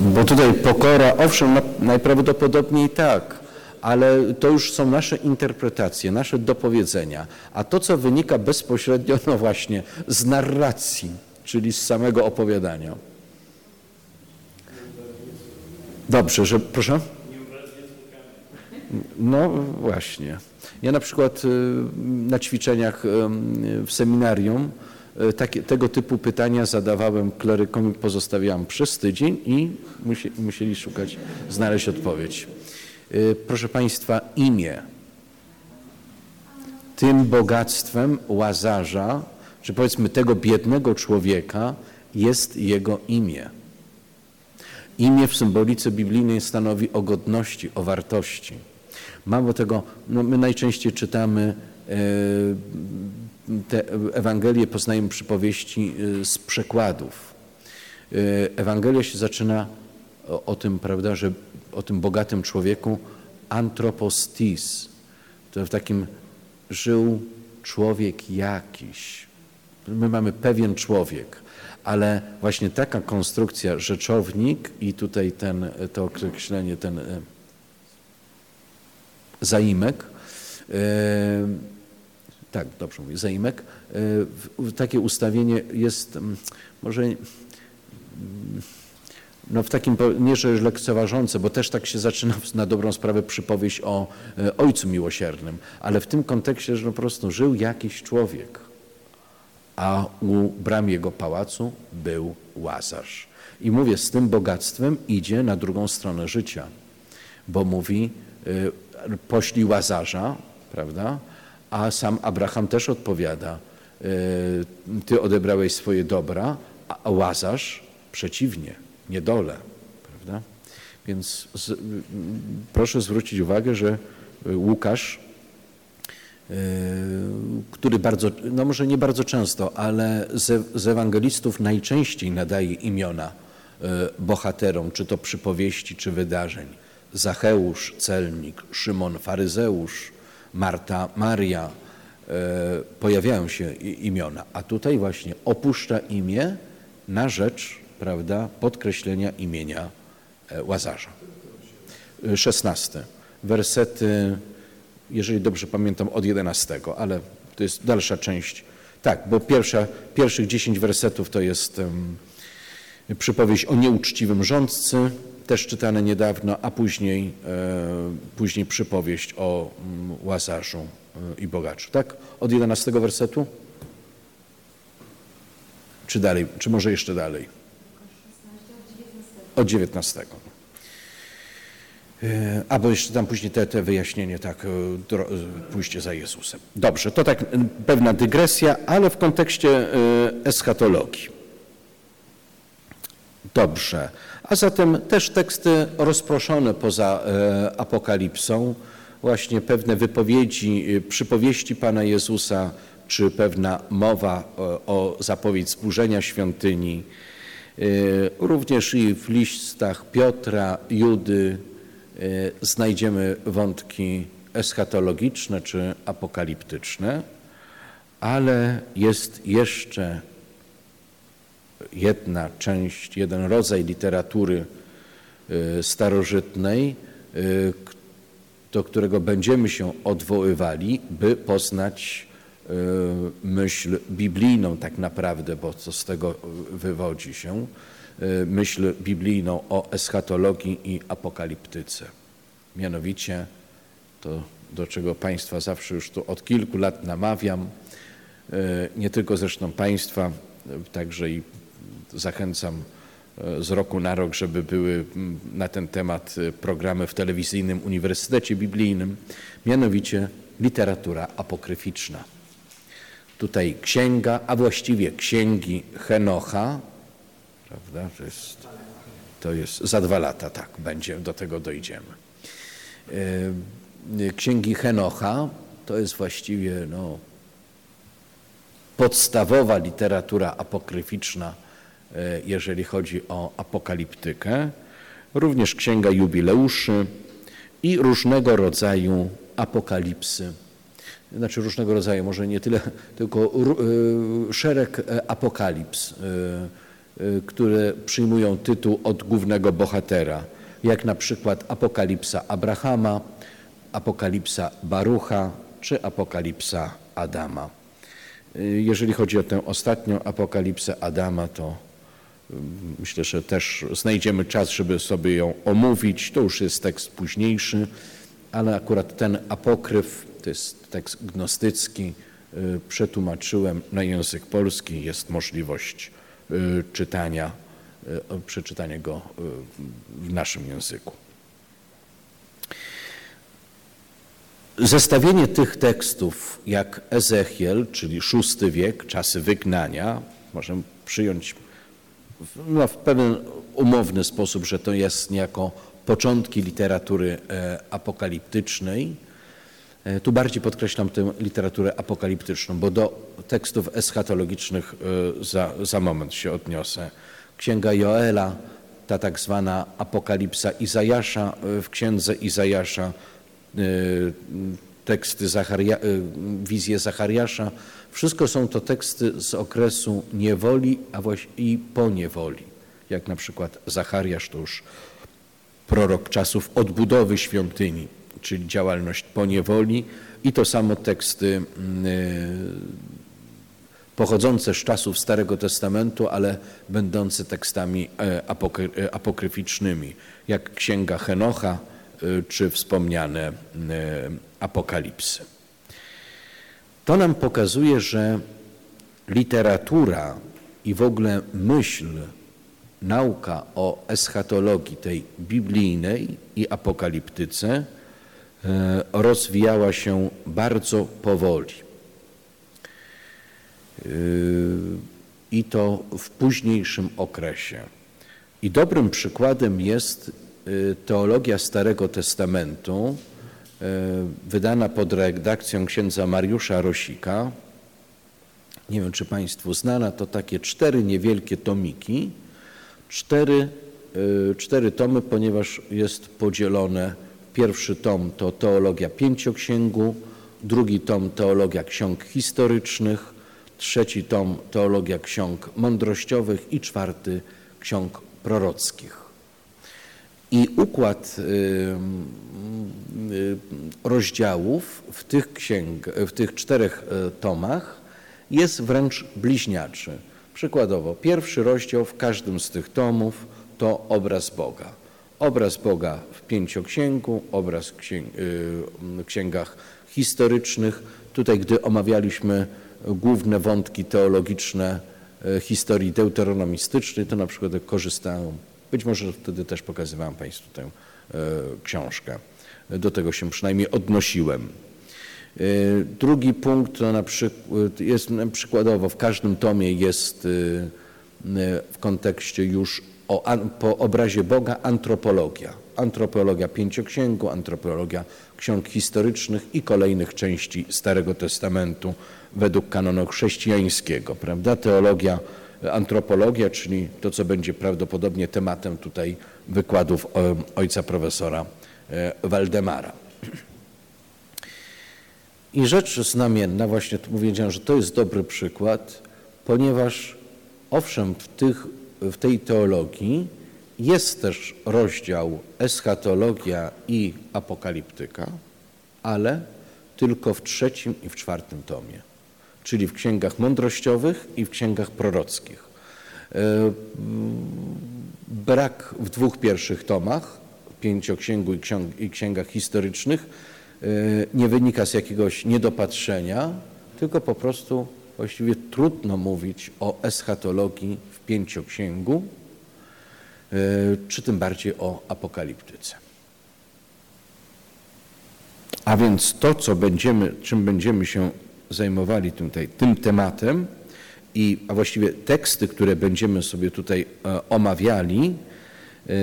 Bo tutaj pokora, owszem, na- najprawdopodobniej tak, ale to już są nasze interpretacje, nasze dopowiedzenia. A to, co wynika bezpośrednio, no właśnie, z narracji, czyli z samego opowiadania. Dobrze, że proszę? No właśnie. Ja na przykład y, na ćwiczeniach w seminarium takie, tego typu pytania zadawałem klerykom i pozostawiałem przez tydzień i musie, musieli szukać, znaleźć odpowiedź. Y, Proszę Państwa, imię. Tym bogactwem Łazarza, czy powiedzmy tego biednego człowieka jest jego imię. Imię w symbolice biblijnej stanowi o godności, o wartości. Mało tego, no my najczęściej czytamy e, te Ewangelie, poznajemy przypowieści e, z przekładów. E, Ewangelia się zaczyna o, tym, prawda, że o tym bogatym człowieku antropostis. To w takim żył człowiek jakiś. My mamy pewien człowiek, ale właśnie taka konstrukcja rzeczownik i tutaj ten, to określenie, ten e, zaimek, e, tak, dobrze mówię, zaimek, e, takie ustawienie jest mm, może mm, no w takim, nie że lekceważące, bo też tak się zaczyna na dobrą sprawę przypowieść o e, Ojcu Miłosiernym, ale w tym kontekście, że po prostu żył jakiś człowiek, a u bram jego pałacu był Łazarz. I mówię, z tym bogactwem idzie na drugą stronę życia, bo mówi, y, poślij Łazarza, prawda? A sam Abraham też odpowiada, y, ty odebrałeś swoje dobra, a Łazarz przeciwnie, niedolę, prawda? Więc z, proszę zwrócić uwagę, że y, Łukasz Yy, który bardzo, no może nie bardzo często, ale z, z ewangelistów najczęściej nadaje imiona bohaterom, czy to przypowieści, czy wydarzeń. Zacheusz, celnik, Szymon, faryzeusz, Marta, Maria, yy, pojawiają się imiona. A tutaj właśnie opuszcza imię na rzecz, prawda, podkreślenia imienia e, Łazarza. 16. Wersety, jeżeli dobrze pamiętam, od 11, ale to jest dalsza część. Tak, bo pierwsza, pierwszych 10 wersetów to jest um, przypowieść o nieuczciwym rządcy, też czytane niedawno, a później, e, później przypowieść o mm, Łazarzu y, i bogaczy. Tak? Od 11 wersetu? Czy dalej, czy może jeszcze dalej? Od 19. E, A jeszcze tam później te, te wyjaśnienie, tak, e, e, pójście za Jezusem. Dobrze, to tak e, pewna dygresja, ale w kontekście e, eschatologii. Dobrze. A zatem też teksty rozproszone poza e, apokalipsą, właśnie pewne wypowiedzi, e, przypowieści Pana Jezusa, czy pewna mowa o, o zapowiedź zburzenia świątyni, e, również i w listach Piotra, Judy e, znajdziemy wątki eschatologiczne czy apokaliptyczne, ale jest jeszcze jedna część, jeden rodzaj literatury y, starożytnej, y, do którego będziemy się odwoływali, by poznać y, myśl biblijną tak naprawdę, bo co z tego wywodzi się, myśl biblijną o eschatologii i apokaliptyce. Mianowicie to, do czego Państwa zawsze już tu od kilku lat namawiam, nie tylko zresztą Państwa, także i zachęcam e, z roku na rok, żeby były na ten temat e, programy w telewizyjnym Uniwersytecie Biblijnym, mianowicie literatura apokryficzna. Tutaj księga, a właściwie księgi Henocha, prawda, to jest, to jest za dwa lata, tak, będzie, do tego dojdziemy. E, Księgi Henocha to jest właściwie no, podstawowa literatura apokryficzna, jeżeli chodzi o apokaliptykę, również Księga Jubileuszy i różnego rodzaju apokalipsy. Znaczy różnego rodzaju, może nie tyle, tylko e, szereg e, apokalips, e, e, które przyjmują tytuł od głównego bohatera, jak na przykład apokalipsa Abrahama, apokalipsa Barucha czy apokalipsa Adama. Jeżeli chodzi o tę ostatnią apokalipsę Adama, to myślę, że też znajdziemy czas, żeby sobie ją omówić. To już jest tekst późniejszy, ale akurat ten apokryf, to jest tekst gnostycki, y, przetłumaczyłem na język polski. Jest możliwość y, czytania, y, przeczytania go w naszym języku. Zestawienie tych tekstów jak Ezechiel, czyli VI wiek, czasy wygnania, możemy przyjąć no, w pewien umowny sposób, że to jest niejako początki literatury e, apokaliptycznej. E, Tu bardziej podkreślam tę literaturę apokaliptyczną, bo do tekstów eschatologicznych e, za, za moment się odniosę. Księga Joela, ta tak zwana apokalipsa Izajasza, w księdze Izajasza teksty Zacharia, e, wizje Zachariasza. Wszystko są to teksty z okresu niewoli a i po niewoli. Jak na przykład Zachariasz to już prorok czasów odbudowy świątyni, czyli działalność po niewoli i to samo teksty mm, e, pochodzące z czasów Starego Testamentu, ale będące tekstami e, e, apokryficznymi, jak Księga Henocha czy wspomniane e, apokalipsy. To nam pokazuje, że literatura i w ogóle myśl, nauka o eschatologii tej biblijnej i apokaliptyce e, rozwijała się bardzo powoli. I to w późniejszym okresie. I dobrym przykładem jest teologia Starego Testamentu, yy, wydana pod redakcją księdza Mariusza Rosika. Nie wiem, czy Państwu znana, to takie cztery niewielkie tomiki, cztery, yy, cztery tomy, ponieważ jest podzielone. Pierwszy tom to teologia pięcioksięgu, drugi tom teologia ksiąg historycznych, trzeci tom Teologia Ksiąg Mądrościowych i czwarty Ksiąg Prorockich. I układ y, y, rozdziałów w tych, księg, w tych czterech y, tomach jest wręcz bliźniaczy. Przykładowo, pierwszy rozdział w każdym z tych tomów to obraz Boga. Obraz Boga w pięcioksięgu, obraz w księg, y, księgach historycznych. Tutaj, gdy omawialiśmy główne wątki teologiczne historii deuteronomistycznej, to na przykład korzystałem, być może wtedy też pokazywałem Państwu tę e, książkę. Do tego się przynajmniej odnosiłem. E, drugi punkt to na przykład jest przykładowo w każdym tomie jest w kontekście już o, po obrazie Boga antropologia. Antropologia pięcioksięgu, antropologia ksiąg historycznych i kolejnych części Starego Testamentu według kanonu chrześcijańskiego, prawda? Teologia, antropologia, czyli to, co będzie prawdopodobnie tematem tutaj wykładów ojca profesora e, Waldemara. I rzecz znamienna, właśnie tu powiedziałem, że to jest dobry przykład, ponieważ owszem, w, tych, w tej teologii jest też rozdział eschatologia i apokaliptyka, ale tylko w trzecim i w czwartym tomie, czyli w księgach mądrościowych i w księgach prorockich. E, brak w dwóch pierwszych tomach, pięcioksięgu i, i księgach historycznych, e, nie wynika z jakiegoś niedopatrzenia, tylko po prostu właściwie trudno mówić o eschatologii w pięcioksięgu, e, czy tym bardziej o apokaliptyce. A więc to, co będziemy, czym będziemy się zajmowali tutaj, tym tematem, i, a właściwie teksty, które będziemy sobie tutaj e, omawiali, e,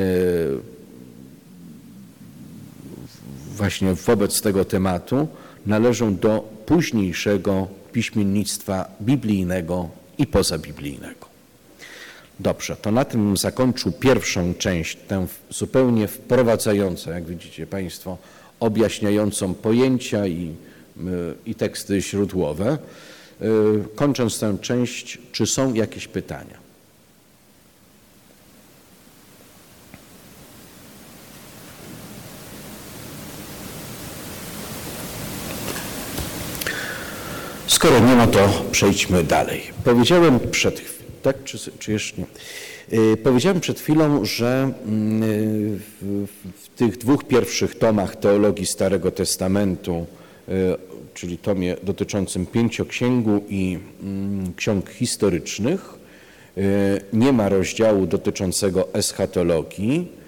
właśnie wobec tego tematu, należą do późniejszego piśmiennictwa biblijnego i pozabiblijnego. Dobrze, to na tym zakończył pierwszą część, tę zupełnie wprowadzającą, jak widzicie Państwo, objaśniającą pojęcia i, i teksty źródłowe. Kończąc tę część, czy są jakieś pytania? Skoro nie ma, to przejdźmy dalej. Powiedziałem przed tak, czy, czy jeszcze nie? Y, powiedziałem przed chwilą, że mm, w, w tych dwóch pierwszych tomach teologii Starego Testamentu, y, czyli tomie dotyczącym pięcioksięgu i mm, ksiąg historycznych, y, nie ma rozdziału dotyczącego eschatologii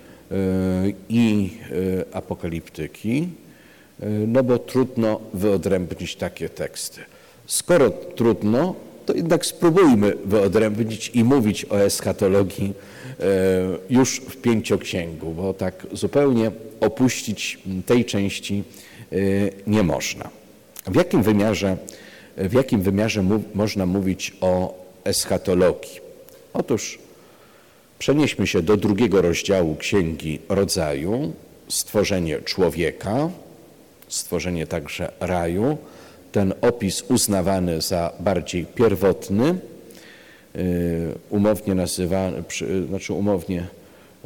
i apokaliptyki, no bo trudno wyodrębnić takie teksty. Skoro trudno, to jednak spróbujmy wyodrębnić i mówić o eschatologii e, już w pięcioksięgu, bo tak zupełnie opuścić tej części e, nie można. W jakim wymiarze, w jakim wymiarze można mówić o eschatologii? Otóż przenieśmy się do drugiego rozdziału Księgi Rodzaju, stworzenie człowieka, stworzenie także raju, ten opis uznawany za bardziej pierwotny, y, umownie nazywany, znaczy umownie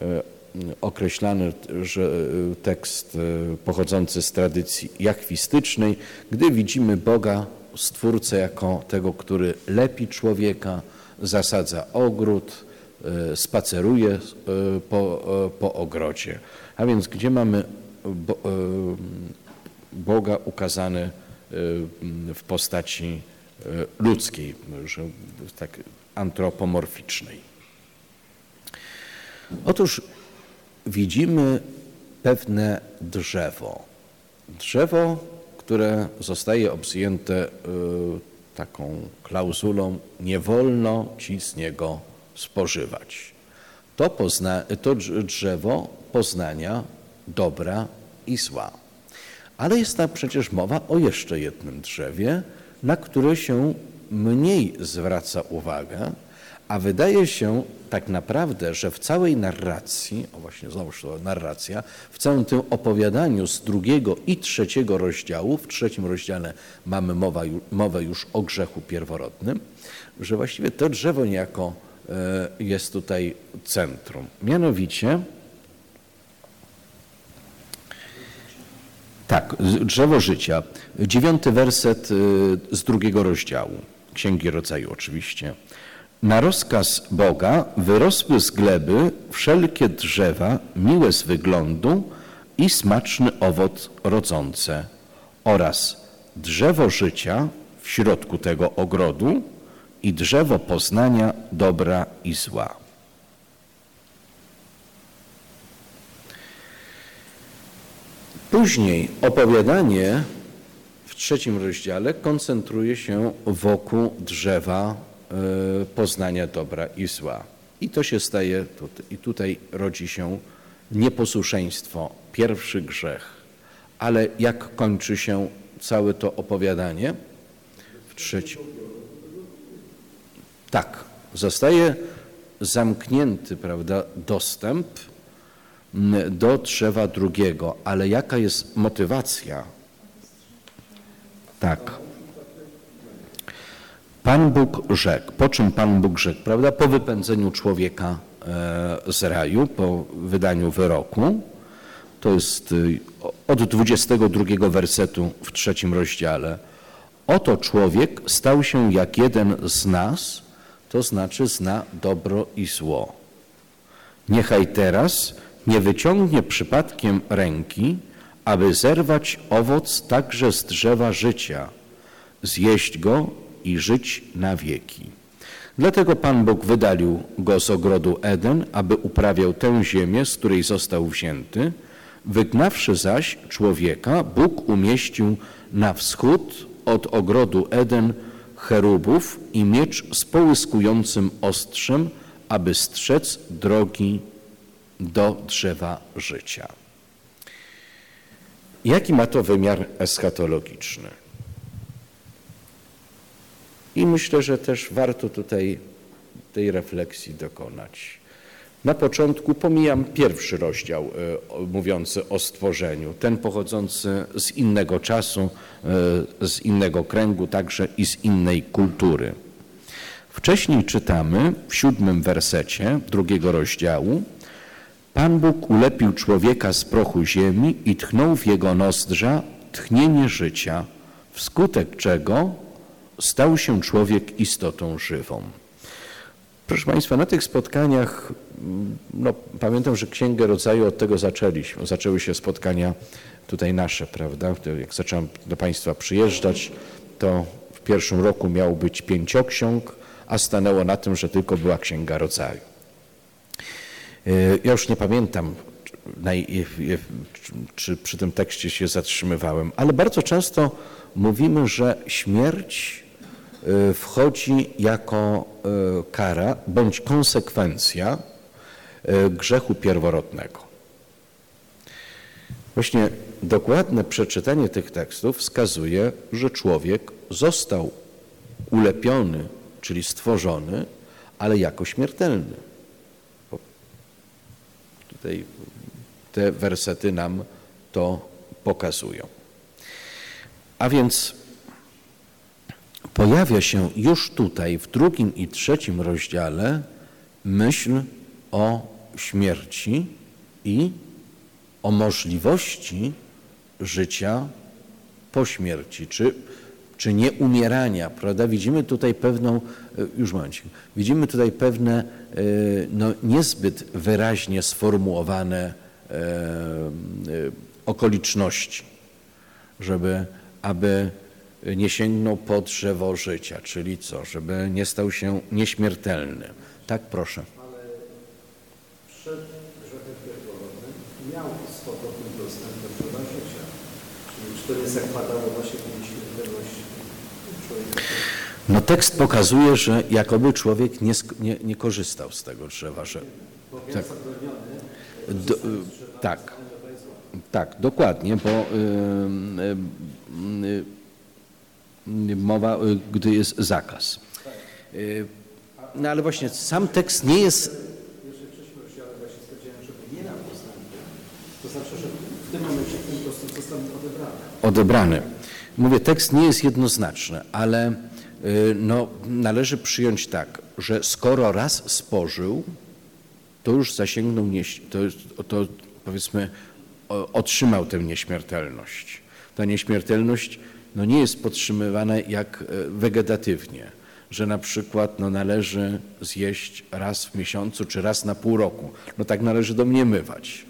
y, określany, że y, tekst pochodzący z tradycji jachwistycznej, gdy widzimy Boga, Stwórcę jako tego, który lepi człowieka, zasadza ogród, spaceruje po, po ogrodzie. A więc gdzie mamy Boga ukazany Y, w postaci y, ludzkiej, tak antropomorficznej. Otóż widzimy pewne drzewo. Drzewo, które zostaje obsjęte y, taką klauzulą nie wolno ci z niego spożywać. To, pozna, to drzewo poznania dobra i zła. Ale jest tam przecież mowa o jeszcze jednym drzewie, na które się mniej zwraca uwagę, a wydaje się tak naprawdę, że w całej narracji, o właśnie znowuż to narracja, w całym tym opowiadaniu z drugiego i trzeciego rozdziału, w trzecim rozdziale mamy mowa, mowę już o grzechu pierworodnym, że właściwie to drzewo niejako e, jest tutaj centrum. Mianowicie Tak, drzewo życia. Dziewiąty werset y, z drugiego rozdziału, Księgi Rodzaju oczywiście. Na rozkaz Boga wyrosły z gleby wszelkie drzewa miłe z wyglądu i smaczny owoc rodzące oraz drzewo życia w środku tego ogrodu i drzewo poznania dobra i zła. Później opowiadanie w trzecim rozdziale koncentruje się wokół drzewa poznania dobra i zła. I to się staje, i tutaj rodzi się nieposłuszeństwo, pierwszy grzech. Ale jak kończy się całe to opowiadanie? W trzecim. Tak, zostaje zamknięty, prawda, dostęp do drzewa drugiego, ale jaka jest motywacja? Tak. Pan Bóg rzekł. Po czym Pan Bóg rzekł, prawda? Po wypędzeniu człowieka e, z raju, po wydaniu wyroku. To jest y, od 22 wersetu w trzecim rozdziale. Oto człowiek stał się jak jeden z nas, to znaczy zna dobro i zło. Niechaj teraz nie wyciągnie przypadkiem ręki, aby zerwać owoc także z drzewa życia, zjeść go i żyć na wieki. Dlatego Pan Bóg wydalił go z ogrodu Eden, aby uprawiał tę ziemię, z której został wzięty. Wygnawszy zaś człowieka, Bóg umieścił na wschód od ogrodu Eden cherubów i miecz z połyskującym ostrzem, aby strzec drogi do drzewa życia. Jaki ma to wymiar eschatologiczny? I myślę, że też warto tutaj tej refleksji dokonać. Na początku pomijam pierwszy rozdział y, mówiący o stworzeniu, ten pochodzący z innego czasu, y, z innego kręgu, także i z innej kultury. Wcześniej czytamy w siódmym wersecie drugiego rozdziału, Pan Bóg ulepił człowieka z prochu ziemi i tchnął w jego nozdrza tchnienie życia, wskutek czego stał się człowiek istotą żywą. Proszę Państwa, na tych spotkaniach, no, pamiętam, że Księgę Rodzaju od tego zaczęliśmy. Zaczęły się spotkania tutaj nasze, prawda? Jak zacząłem do Państwa przyjeżdżać, to w pierwszym roku miał być pięcioksiąg, a stanęło na tym, że tylko była Księga Rodzaju. Ja już nie pamiętam, czy przy tym tekście się zatrzymywałem, ale bardzo często mówimy, że śmierć wchodzi jako y, kara bądź konsekwencja y, grzechu pierworodnego. Właśnie dokładne przeczytanie tych tekstów wskazuje, że człowiek został ulepiony, czyli stworzony, ale jako śmiertelny. Tutaj te wersety nam to pokazują. A więc pojawia się już tutaj w drugim i trzecim rozdziale myśl o śmierci i o możliwości życia po śmierci, czy, czy nie umierania, prawda? Widzimy tutaj pewną, już momencik, widzimy tutaj pewne no, niezbyt wyraźnie sformułowane okoliczności, żeby, aby nie sięgnął po drzewo życia, czyli co, żeby nie stał się nieśmiertelny. Tak, proszę. Ale przed grzechem pierworodnym miał swobodny dostęp do drzewa życia. Czyli czy to nie zakładało właśnie nieśmiertelność człowieka? No tekst pokazuje, że jakoby człowiek nie, nie, nie korzystał z tego drzewa. Że, tak. Do, tak, tak, dokładnie, bo y, y, y, mowa, gdy jest zakaz. No ale właśnie sam tekst nie jest... Nie. To znaczy, że w tym momencie ten dostęp został odebrany. Odebrany. Mówię, tekst nie jest jednoznaczny, ale no, należy przyjąć tak, że skoro raz spożył, to już zasięgnął, to, to powiedzmy otrzymał tę nieśmiertelność. Ta nieśmiertelność no, nie jest podtrzymywana jak wegetatywnie, że na przykład no, należy zjeść raz w miesiącu czy raz na pół roku. No tak należy domniemywać.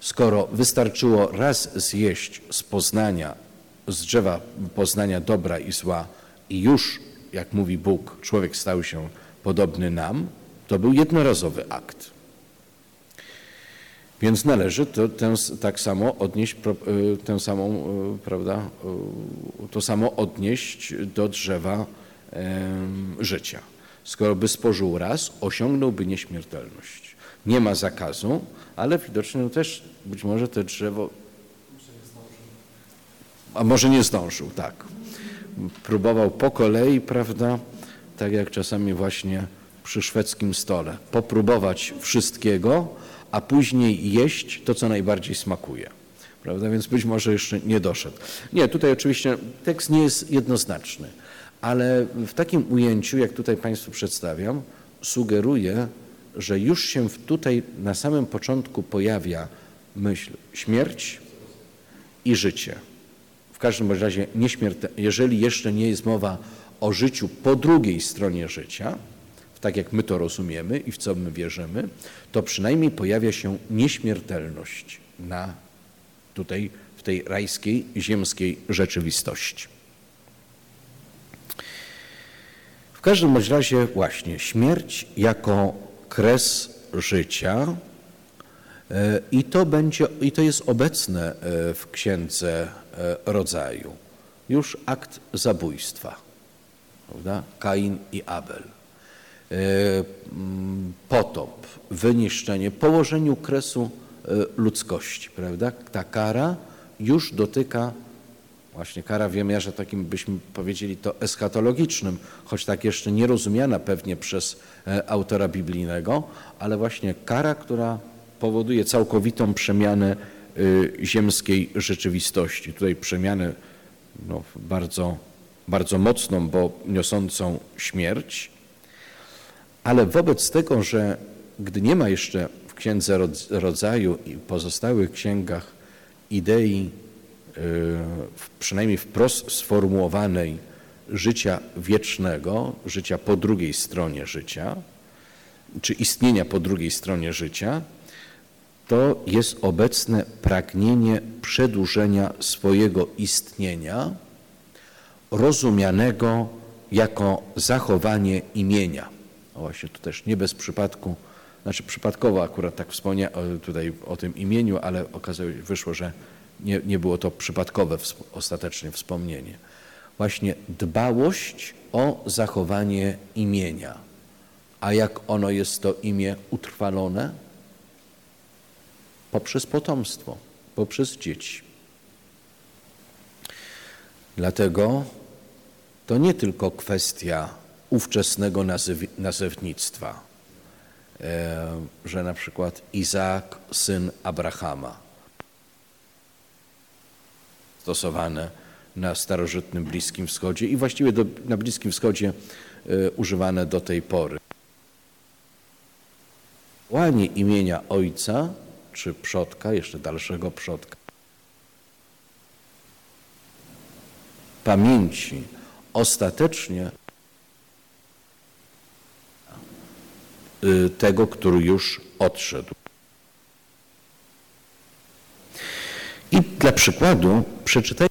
Skoro wystarczyło raz zjeść z poznania z drzewa poznania dobra i zła i już, jak mówi Bóg, człowiek stał się podobny nam, to był jednorazowy akt. Więc należy to, tę, tak samo odnieść, y, tę samą, y, prawda, y, to samo odnieść do drzewa życia. Skoro by spożył raz, osiągnąłby nieśmiertelność. Nie ma zakazu, ale widocznie no też być może to drzewo, a może nie zdążył, tak. Próbował po kolei, prawda, tak jak czasami właśnie przy szwedzkim stole, popróbować wszystkiego, a później jeść to, co najbardziej smakuje. Prawda? Więc być może jeszcze nie doszedł. Nie, tutaj oczywiście tekst nie jest jednoznaczny, ale w takim ujęciu, jak tutaj Państwu przedstawiam, sugeruje, że już się tutaj na samym początku pojawia myśl śmierć i życie. W każdym razie jeżeli jeszcze nie jest mowa o życiu po drugiej stronie życia, tak jak my to rozumiemy i w co my wierzymy, to przynajmniej pojawia się nieśmiertelność na tutaj w tej rajskiej, ziemskiej rzeczywistości. W każdym razie właśnie śmierć jako kres życia e, i to będzie, i to jest obecne e, w księdze e, rodzaju. Już akt zabójstwa, prawda? Kain i Abel. E, mm, Potop, wyniszczenie, położeniu kresu e, ludzkości, prawda? Ta kara już dotyka Właśnie kara w wymiarze takim, byśmy powiedzieli, to eschatologicznym, choć tak jeszcze nie rozumiana pewnie przez e, autora biblijnego, ale właśnie kara, która powoduje całkowitą przemianę ziemskiej rzeczywistości. Tutaj przemianę no, bardzo, bardzo mocną, bo niosącą śmierć, ale wobec tego, że gdy nie ma jeszcze w Księdze Rodz- Rodzaju i pozostałych księgach idei w- przynajmniej wprost sformułowanej życia wiecznego, życia po drugiej stronie życia, czy istnienia po drugiej stronie życia, to jest obecne pragnienie przedłużenia swojego istnienia, rozumianego jako zachowanie imienia. Właśnie tu też nie bez przypadku, znaczy przypadkowo akurat tak wspomniałem tutaj o tym imieniu, ale okazało się, wyszło, że nie, nie było to przypadkowe ostatecznie wspomnienie. Właśnie dbałość o zachowanie imienia. A jak ono jest to imię utrwalone? Poprzez potomstwo, poprzez dzieci. Dlatego to nie tylko kwestia ówczesnego nazewnictwa, e, że na przykład Izaak, syn Abrahama, stosowane na starożytnym Bliskim Wschodzie i właściwie do, na Bliskim Wschodzie e, używane do tej pory. Łanie imienia ojca czy przodka, jeszcze dalszego przodka, pamięci ostatecznie tego, który już odszedł. I dla przykładu przeczytaj.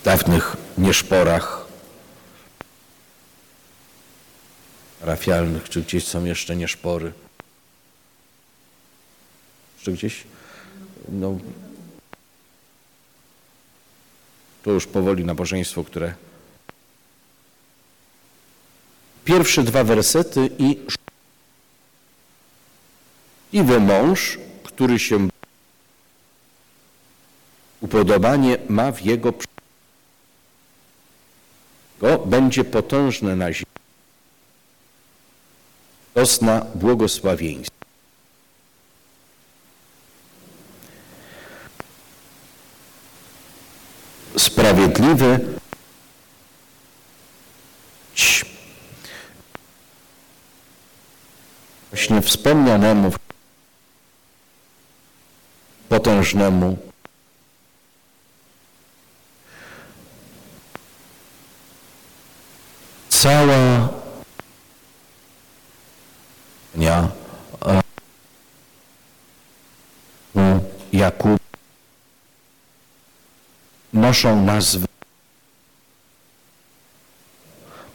W dawnych nieszporach parafialnych, czy gdzieś są jeszcze nieszpory. Czy gdzieś? No, to już powoli nabożeństwo, które. Pierwsze dwa wersety i i we mąż, który się upodobanie ma w jego go będzie potężne na ziemi. Dosna błogosławieństwa. Sprawiedliwy właśnie wspomnianemu potężnemu cała a Jakub noszą nazwę,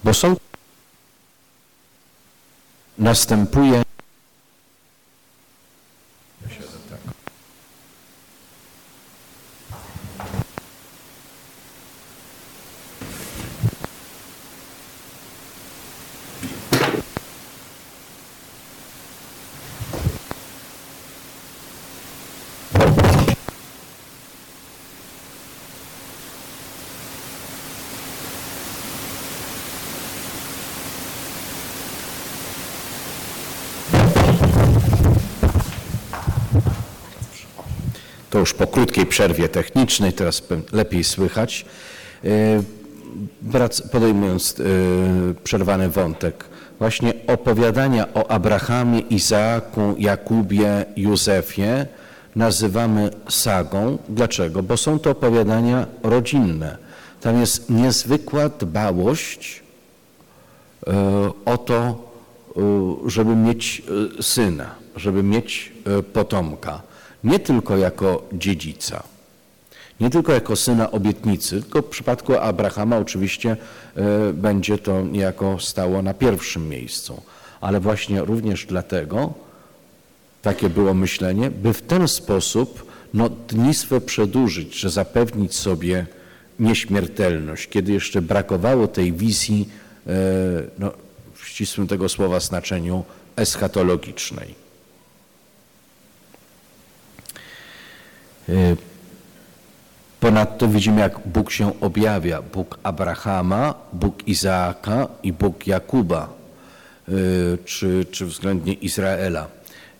bo są następuje już po krótkiej przerwie technicznej, teraz lepiej słychać. E, podejmując e, przerwany wątek, właśnie opowiadania o Abrahamie, Izaaku, Jakubie, Józefie nazywamy sagą. Dlaczego? Bo są to opowiadania rodzinne. Tam jest niezwykła dbałość e, o to, żeby mieć syna, żeby mieć potomka. Nie tylko jako dziedzica, nie tylko jako syna obietnicy, tylko w przypadku Abrahama oczywiście e, będzie to niejako stało na pierwszym miejscu, ale właśnie również dlatego, takie było myślenie, by w ten sposób no, dni swe przedłużyć, że zapewnić sobie nieśmiertelność, kiedy jeszcze brakowało tej wizji e, no, w ścisłym tego słowa znaczeniu eschatologicznej. Ponadto widzimy, jak Bóg się objawia. Bóg Abrahama, Bóg Izaaka i Bóg Jakuba, y, czy, czy względnie Izraela.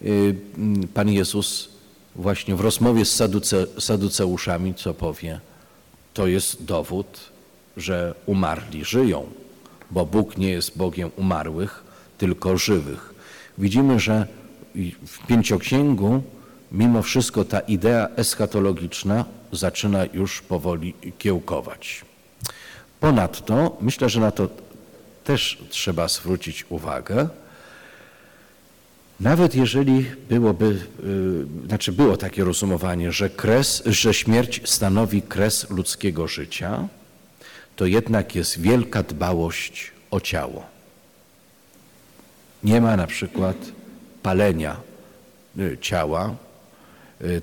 Y, mm, Pan Jezus właśnie w rozmowie z Saduce, Saduceuszami, co powie, to jest dowód, że umarli żyją, bo Bóg nie jest Bogiem umarłych, tylko żywych. Widzimy, że w pięcioksięgu mimo wszystko ta idea eschatologiczna zaczyna już powoli kiełkować. Ponadto myślę, że na to też trzeba zwrócić uwagę. Nawet jeżeli byłoby, yy, znaczy było takie rozumowanie, że, kres, że śmierć stanowi kres ludzkiego życia, to jednak jest wielka dbałość o ciało. Nie ma na przykład palenia y, ciała, y,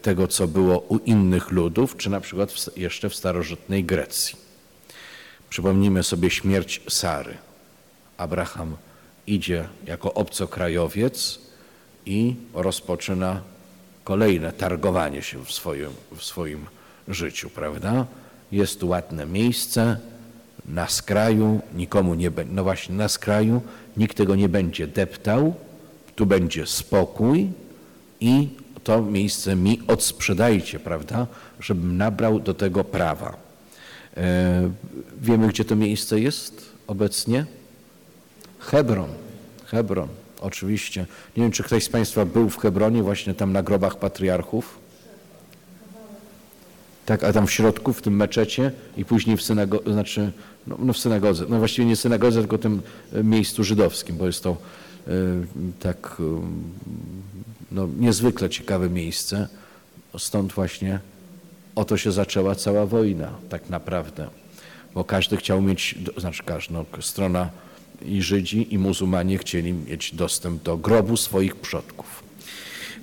tego co było u innych ludów, czy na przykład jeszcze w starożytnej Grecji. Przypomnijmy sobie śmierć Sary. Abraham idzie jako obcokrajowiec i rozpoczyna kolejne targowanie się w swoim, w swoim życiu, prawda? Jest tu ładne miejsce, na skraju, nikomu nie będzie, no właśnie na skraju, nikt tego nie będzie deptał, tu będzie spokój i to miejsce mi odsprzedajcie, prawda, żebym nabrał do tego prawa. E, wiemy, gdzie to miejsce jest obecnie? Hebron. Hebron, oczywiście. Nie wiem, czy ktoś z Państwa był w Hebronie, właśnie tam na grobach patriarchów. Tak, a tam w środku, w tym meczecie i później w synagodze, znaczy no, no w synagodze, no właściwie nie synagodze, tylko tym e, miejscu żydowskim, bo jest to tak y, no, niezwykle ciekawe miejsce. Stąd właśnie oto się zaczęła cała wojna, tak naprawdę. Bo każdy chciał mieć, znaczy każdy, no, strona i Żydzi i muzułmanie chcieli mieć dostęp do grobu swoich przodków.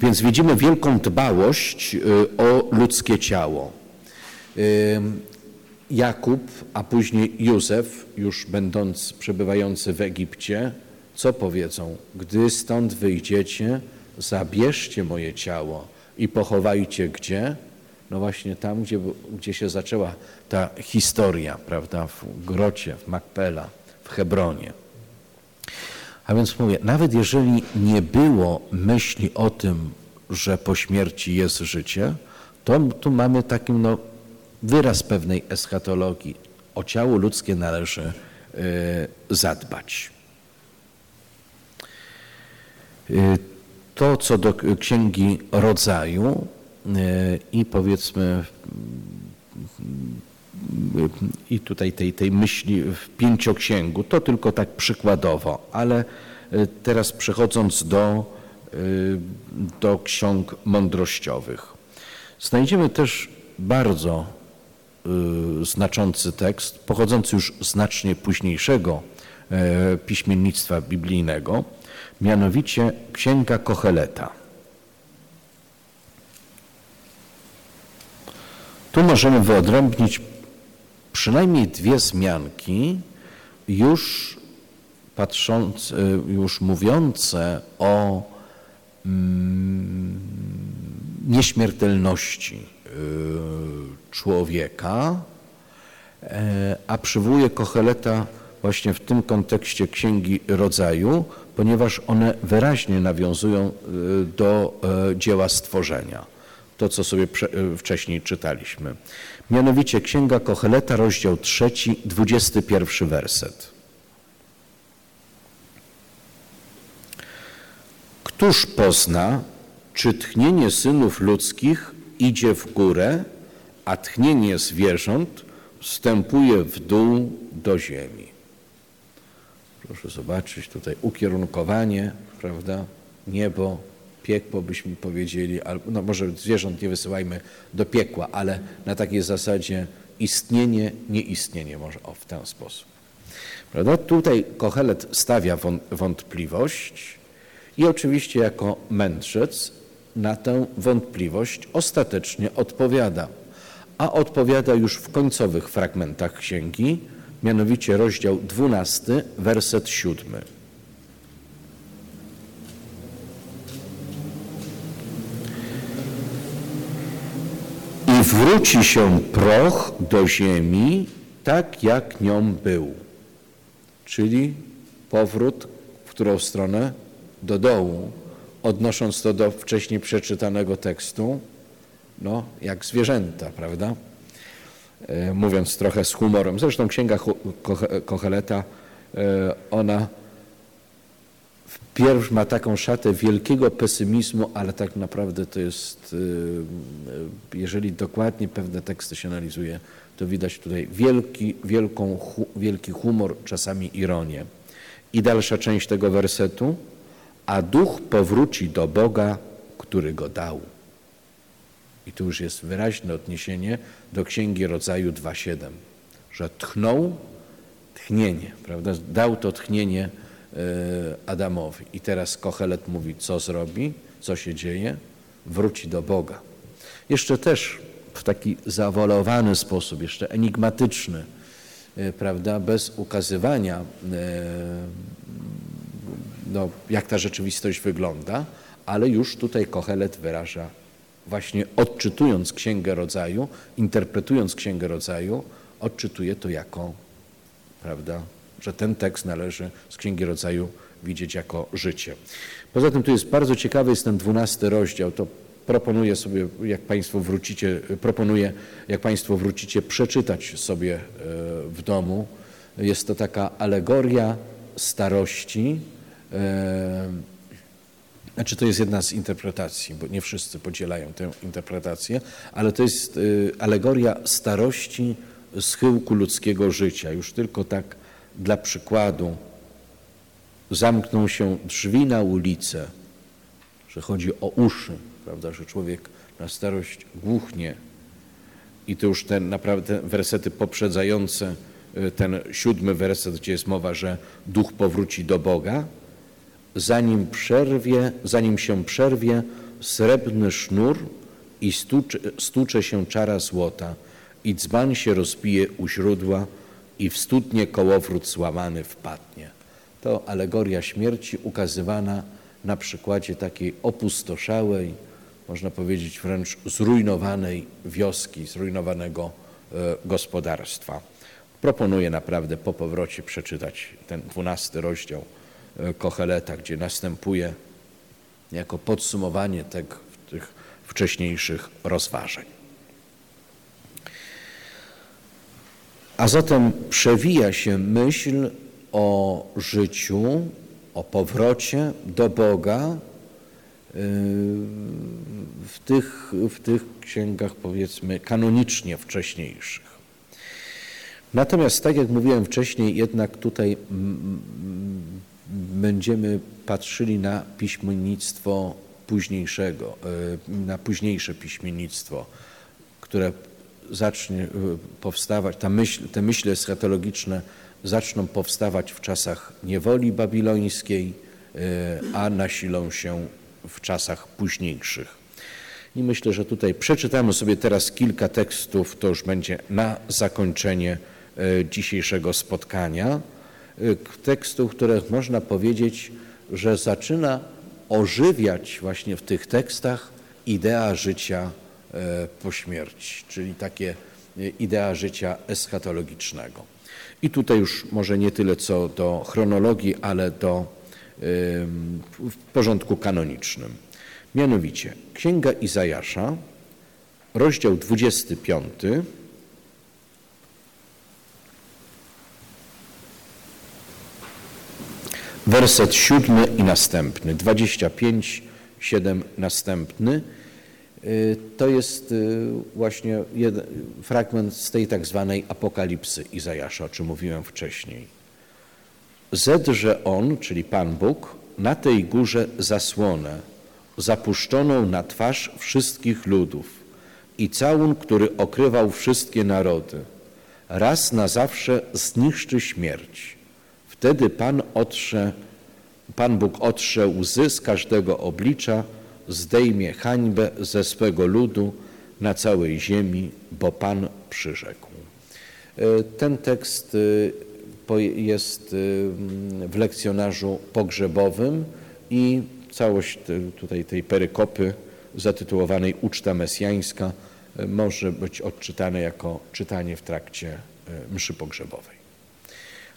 Więc widzimy wielką dbałość y, o ludzkie ciało. Jakub, a później Józef, już będąc przebywający w Egipcie, co powiedzą? Gdy stąd wyjdziecie, zabierzcie moje ciało i pochowajcie gdzie? No właśnie tam, gdzie, gdzie się zaczęła ta historia, prawda, w grocie, w Makpela, w Hebronie. A więc mówię, nawet jeżeli nie było myśli o tym, że po śmierci jest życie, to tu mamy taki no, wyraz pewnej eschatologii. O ciało ludzkie należy y, zadbać. Y, to, co do Księgi Rodzaju y, i powiedzmy i tutaj tej, tej myśli w pięcioksięgu, to tylko tak przykładowo, ale teraz przechodząc do, do ksiąg mądrościowych. Znajdziemy też bardzo y, znaczący tekst, pochodzący już znacznie późniejszego piśmiennictwa biblijnego, mianowicie Księga Kocheleta. Tu możemy wyodrębnić przynajmniej dwie wzmianki już patrząc, y, już mówiące o mm, nieśmiertelności y, człowieka, e, a przywołuję Kocheleta właśnie w tym kontekście Księgi Rodzaju, ponieważ one wyraźnie nawiązują y, do e, dzieła stworzenia. To, co sobie y, wcześniej czytaliśmy. Mianowicie Księga Kocheleta, rozdział trzeci, dwudziesty pierwszy werset. Któż pozna, czy tchnienie synów ludzkich idzie w górę, a tchnienie zwierząt wstępuje w dół do ziemi? Proszę zobaczyć tutaj ukierunkowanie, prawda? Niebo, piekło byśmy powiedzieli, albo no może zwierząt nie wysyłajmy do piekła, ale na takiej zasadzie istnienie, nieistnienie może o w ten sposób. Prawda? Tutaj Kochelet stawia wąt- wątpliwość i oczywiście jako mędrzec na tę wątpliwość ostatecznie odpowiada. A odpowiada już w końcowych fragmentach księgi, mianowicie rozdział 12, werset 7. I wróci się proch do ziemi, tak jak nią był. Czyli powrót w którą stronę? Do dołu, odnosząc to do wcześniej przeczytanego tekstu, no, jak zwierzęta, prawda? E, Mówiąc trochę z humorem. Zresztą księga Kocheleta, e, ona wpierw ma taką szatę wielkiego pesymizmu, ale tak naprawdę to jest, y, jeżeli dokładnie pewne teksty się analizuje, to widać tutaj wielki, wielką, wielki humor, czasami ironię. I dalsza część tego wersetu, a duch powróci do Boga, który go dał. I tu już jest wyraźne odniesienie do Księgi Rodzaju 2.7, że tchnął tchnienie, prawda? Dał to tchnienie e, Adamowi. I teraz Kochelet mówi, co zrobi, co się dzieje? Wróci do Boga. Jeszcze też w taki zawolowany sposób, jeszcze enigmatyczny, e, prawda? Bez ukazywania, e, no, jak ta rzeczywistość wygląda, ale już tutaj Kochelet wyraża właśnie odczytując Księgę Rodzaju, interpretując Księgę Rodzaju, odczytuje to jako, prawda, że ten tekst należy z Księgi Rodzaju widzieć jako życie. Poza tym tu jest bardzo ciekawy, jest ten dwunasty rozdział, to proponuję sobie, jak Państwo wrócicie, proponuję, jak Państwo wrócicie, przeczytać sobie e, w domu. Jest to taka alegoria starości, e, znaczy to jest jedna z interpretacji, bo nie wszyscy podzielają tę interpretację, ale to jest y, alegoria starości schyłku ludzkiego życia. Już tylko tak dla przykładu zamkną się drzwi na ulicę, że chodzi o uszy, prawda, że człowiek na starość głuchnie i to już te naprawdę wersety poprzedzające y, ten siódmy werset, gdzie jest mowa, że duch powróci do Boga, zanim przerwie, zanim się przerwie srebrny sznur i stucze, stucze się czara złota i dzban się rozbije u źródła i w studnie kołowrót złamany wpadnie. To alegoria śmierci ukazywana na przykładzie takiej opustoszałej, można powiedzieć wręcz zrujnowanej wioski, zrujnowanego e, gospodarstwa. Proponuję naprawdę po powrocie przeczytać ten dwunasty rozdział Kocheleta, gdzie następuje jako podsumowanie tych, tych wcześniejszych rozważań. A zatem przewija się myśl o życiu, o powrocie do Boga yy, w tych, w tych księgach, powiedzmy, kanonicznie wcześniejszych. Natomiast, tak jak mówiłem wcześniej, jednak tutaj będziemy patrzyli na piśmiennictwo późniejszego, e, na późniejsze piśmiennictwo, które zacznie e, powstawać, ta myśl, te myśli eschatologiczne zaczną powstawać w czasach niewoli babilońskiej, e, a nasilą się w czasach późniejszych. I myślę, że tutaj przeczytamy sobie teraz kilka tekstów, to już będzie na zakończenie dzisiejszego spotkania. Tekstów, które można powiedzieć, że zaczyna ożywiać właśnie w tych tekstach idea życia po śmierci, czyli takie idea życia eschatologicznego. I tutaj już może nie tyle co do chronologii, ale do w porządku kanonicznym. Mianowicie Księga Izajasza, rozdział 25, werset siódmy i następny, 25, 7 następny. To jest właśnie jeden, fragment z tej tak zwanej apokalipsy Izajasza, o czym mówiłem wcześniej. Zedrze on, czyli Pan Bóg, na tej górze zasłonę, zapuszczoną na twarz wszystkich ludów i całun, który okrywał wszystkie narody. Raz na zawsze zniszczy śmierć. Wtedy Pan, otrze, Pan Bóg otrze łzy z każdego oblicza, zdejmie hańbę ze swego ludu na całej ziemi, bo Pan przyrzekł. Ten tekst jest w lekcjonarzu pogrzebowym i całość tutaj tej perykopy zatytułowanej Uczta Mesjańska może być odczytane jako czytanie w trakcie mszy pogrzebowej.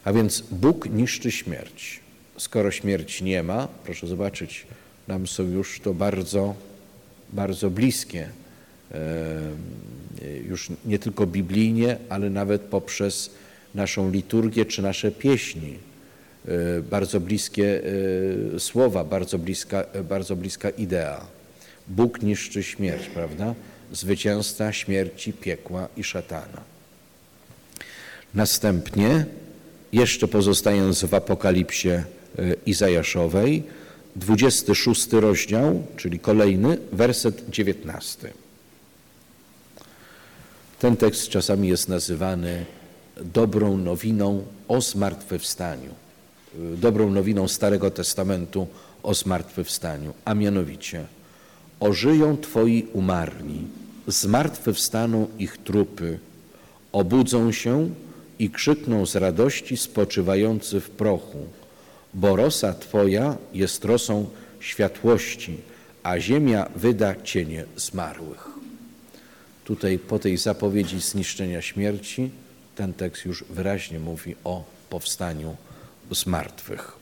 A więc Bóg niszczy śmierć. Skoro śmierć nie ma, proszę zobaczyć, nam są już to bardzo, bardzo bliskie, już nie tylko biblijnie, ale nawet poprzez naszą liturgię czy nasze pieśni. Bardzo bliskie słowa, bardzo bliska, bardzo bliska idea. Bóg niszczy śmierć, prawda? Zwycięzca śmierci, piekła i szatana. Następnie, jeszcze pozostając w apokalipsie Izajaszowej, 26 rozdział, czyli kolejny, werset 19. Ten tekst czasami jest nazywany dobrą nowiną o zmartwychwstaniu, dobrą nowiną Starego Testamentu o zmartwychwstaniu, a mianowicie ożyją Twoi umarli, zmartwychwstaną ich trupy, obudzą się i krzykną z radości spoczywający w prochu, bo rosa Twoja jest rosą światłości, a ziemia wyda cienie zmarłych. Tutaj po tej zapowiedzi zniszczenia śmierci ten tekst już wyraźnie mówi o powstaniu z martwych.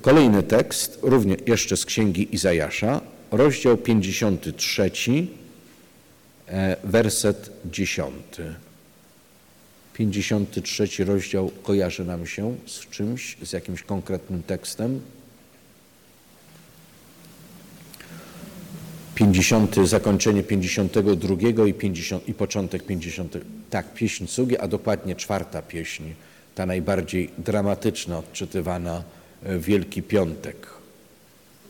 Kolejny tekst, również jeszcze z Księgi Izajasza, rozdział 53, werset 10. 53 rozdział kojarzy nam się z czymś, z jakimś konkretnym tekstem. 50, zakończenie 52 i, 50, i początek 50. Tak, pieśń Cugi, a dokładnie czwarta pieśń, ta najbardziej dramatyczna, odczytywana w Wielki Piątek.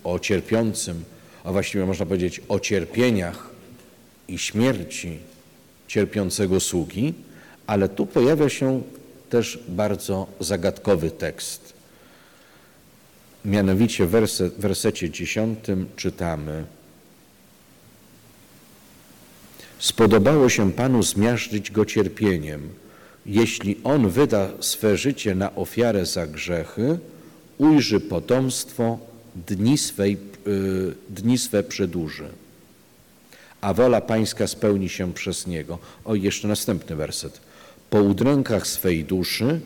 O cierpiącym, a właściwie można powiedzieć o cierpieniach i śmierci cierpiącego sługi, ale tu pojawia się też bardzo zagadkowy tekst. Mianowicie w werset, wersecie dziesiątym czytamy Spodobało się Panu zmiażdżyć go cierpieniem. Jeśli On wyda swe życie na ofiarę za grzechy, ujrzy potomstwo, dni, swej, y, dni swe przedłuży. A wola Pańska spełni się przez Niego. O, jeszcze następny werset. Po udrękach swej duszy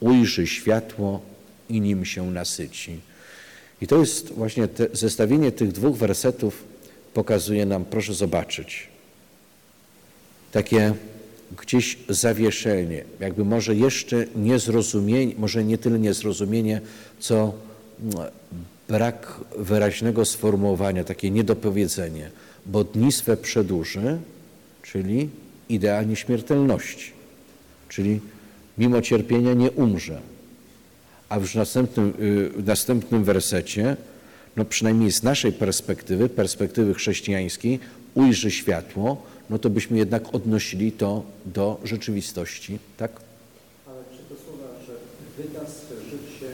ujrzy światło i nim się nasyci. I to jest właśnie te, zestawienie tych dwóch wersetów pokazuje nam, proszę zobaczyć, takie gdzieś zawieszenie, jakby może jeszcze niezrozumienie, może nie tyle niezrozumienie, co mm, brak wyraźnego sformułowania, takie niedopowiedzenie, bo dni swe przedłuży, czyli idea nieśmiertelności, czyli mimo cierpienia nie umrze. A w następnym, y, w następnym wersecie no przynajmniej z naszej perspektywy, perspektywy chrześcijańskiej, ujrzy światło, no to byśmy jednak odnosili to do rzeczywistości, tak? Ale czy to słowa, że wyda swe życie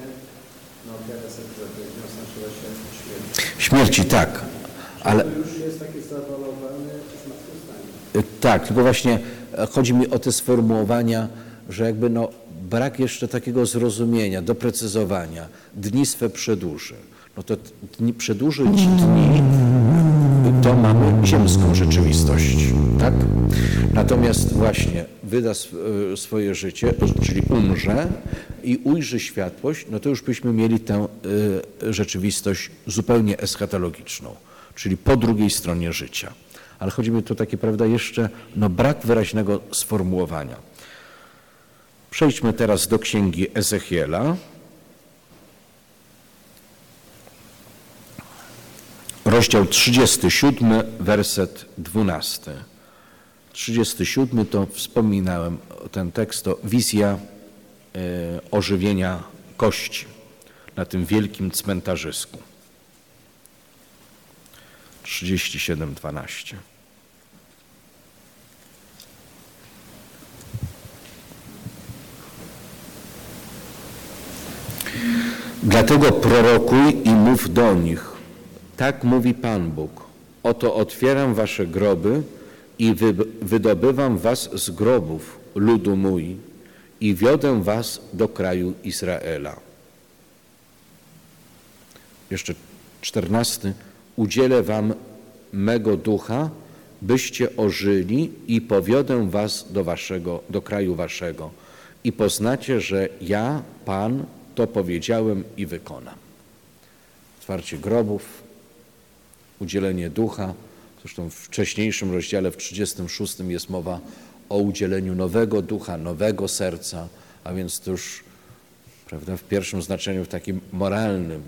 na ofiarę sekretu, nie oznaczyła się śmierć? Śmierci tak, ale To już jest takie zawalowane zmartwychwstanie. y, tak, tylko właśnie chodzi mi o te sformułowania, że jakby no brak jeszcze takiego zrozumienia, doprecyzowania. Dni swe przedłuży. No to dni, przedłuży ci dni, to mamy ziemską rzeczywistość, tak? Natomiast właśnie wyda e, swoje życie, czyli umrze i ujrzy światłość, no to już byśmy mieli tę e, rzeczywistość zupełnie eschatologiczną, czyli po drugiej stronie życia. Ale chodzi mi tu takie, prawda, jeszcze no brak wyraźnego sformułowania. Przejdźmy teraz do księgi Ezechiela. Rozdział 37, werset 12. 37 to wspominałem ten tekst, to wizja e, ożywienia kości na tym wielkim cmentarzysku. 37, 12. Dlatego prorokuj i mów do nich. Tak mówi Pan Bóg. Oto otwieram wasze groby i wy, wydobywam was z grobów, ludu mój, i wiodę was do kraju Izraela. Jeszcze czternasty. Udzielę wam mego ducha, byście ożyli i powiodę was do, waszego, do kraju waszego. I poznacie, że ja, Pan, to powiedziałem i wykonam. Otwarcie grobów, udzielenie ducha. Zresztą w wcześniejszym rozdziale, w 36 jest mowa o udzieleniu nowego ducha, nowego serca, a więc to już prawda, w pierwszym znaczeniu, w takim moralnym,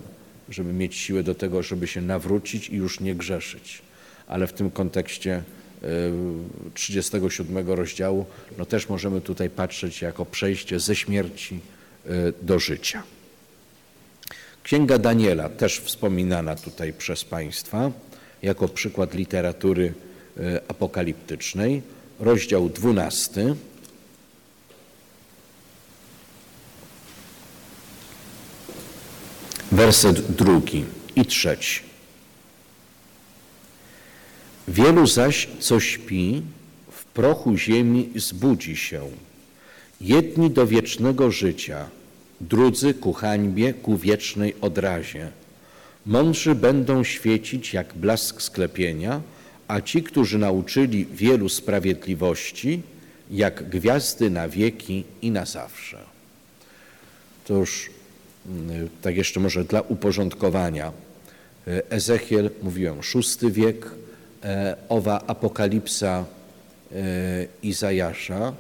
żeby mieć siłę do tego, żeby się nawrócić i już nie grzeszyć. Ale w tym kontekście y, 37 rozdziału, no też możemy tutaj patrzeć jako przejście ze śmierci do życia. Księga Daniela, też wspominana tutaj przez Państwa, jako przykład literatury e, apokaliptycznej, rozdział 12. Werset drugi i trzeci. Wielu zaś, co śpi, w prochu ziemi zbudzi się. Jedni do wiecznego życia, drudzy ku hańbie, ku wiecznej odrazie. Mądrzy będą świecić jak blask sklepienia, a ci, którzy nauczyli wielu sprawiedliwości, jak gwiazdy na wieki i na zawsze. To już mm, tak jeszcze może dla uporządkowania. E, Ezechiel, mówiłem, VI wiek, e, owa apokalipsa e, Izajasza,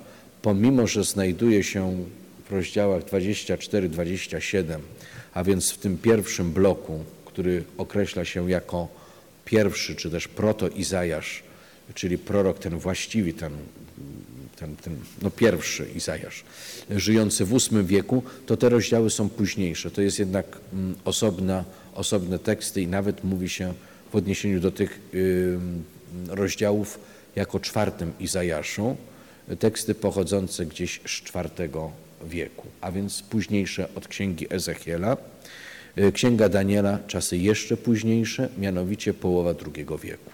pomimo, że znajduje się w rozdziałach 24-27, a więc w tym pierwszym bloku, który określa się jako pierwszy, czy też proto-Izajasz, czyli prorok ten właściwy, ten, ten, ten no pierwszy Izajasz, żyjący w VIII wieku, to te rozdziały są późniejsze. To jest jednak mm, osobna, osobne teksty i nawet mówi się w odniesieniu do tych rozdziałów jako czwartym Izajaszu, teksty pochodzące gdzieś z IV wieku, a więc późniejsze od księgi Ezechiela. Y, Księga Daniela, czasy jeszcze późniejsze, mianowicie połowa II wieku.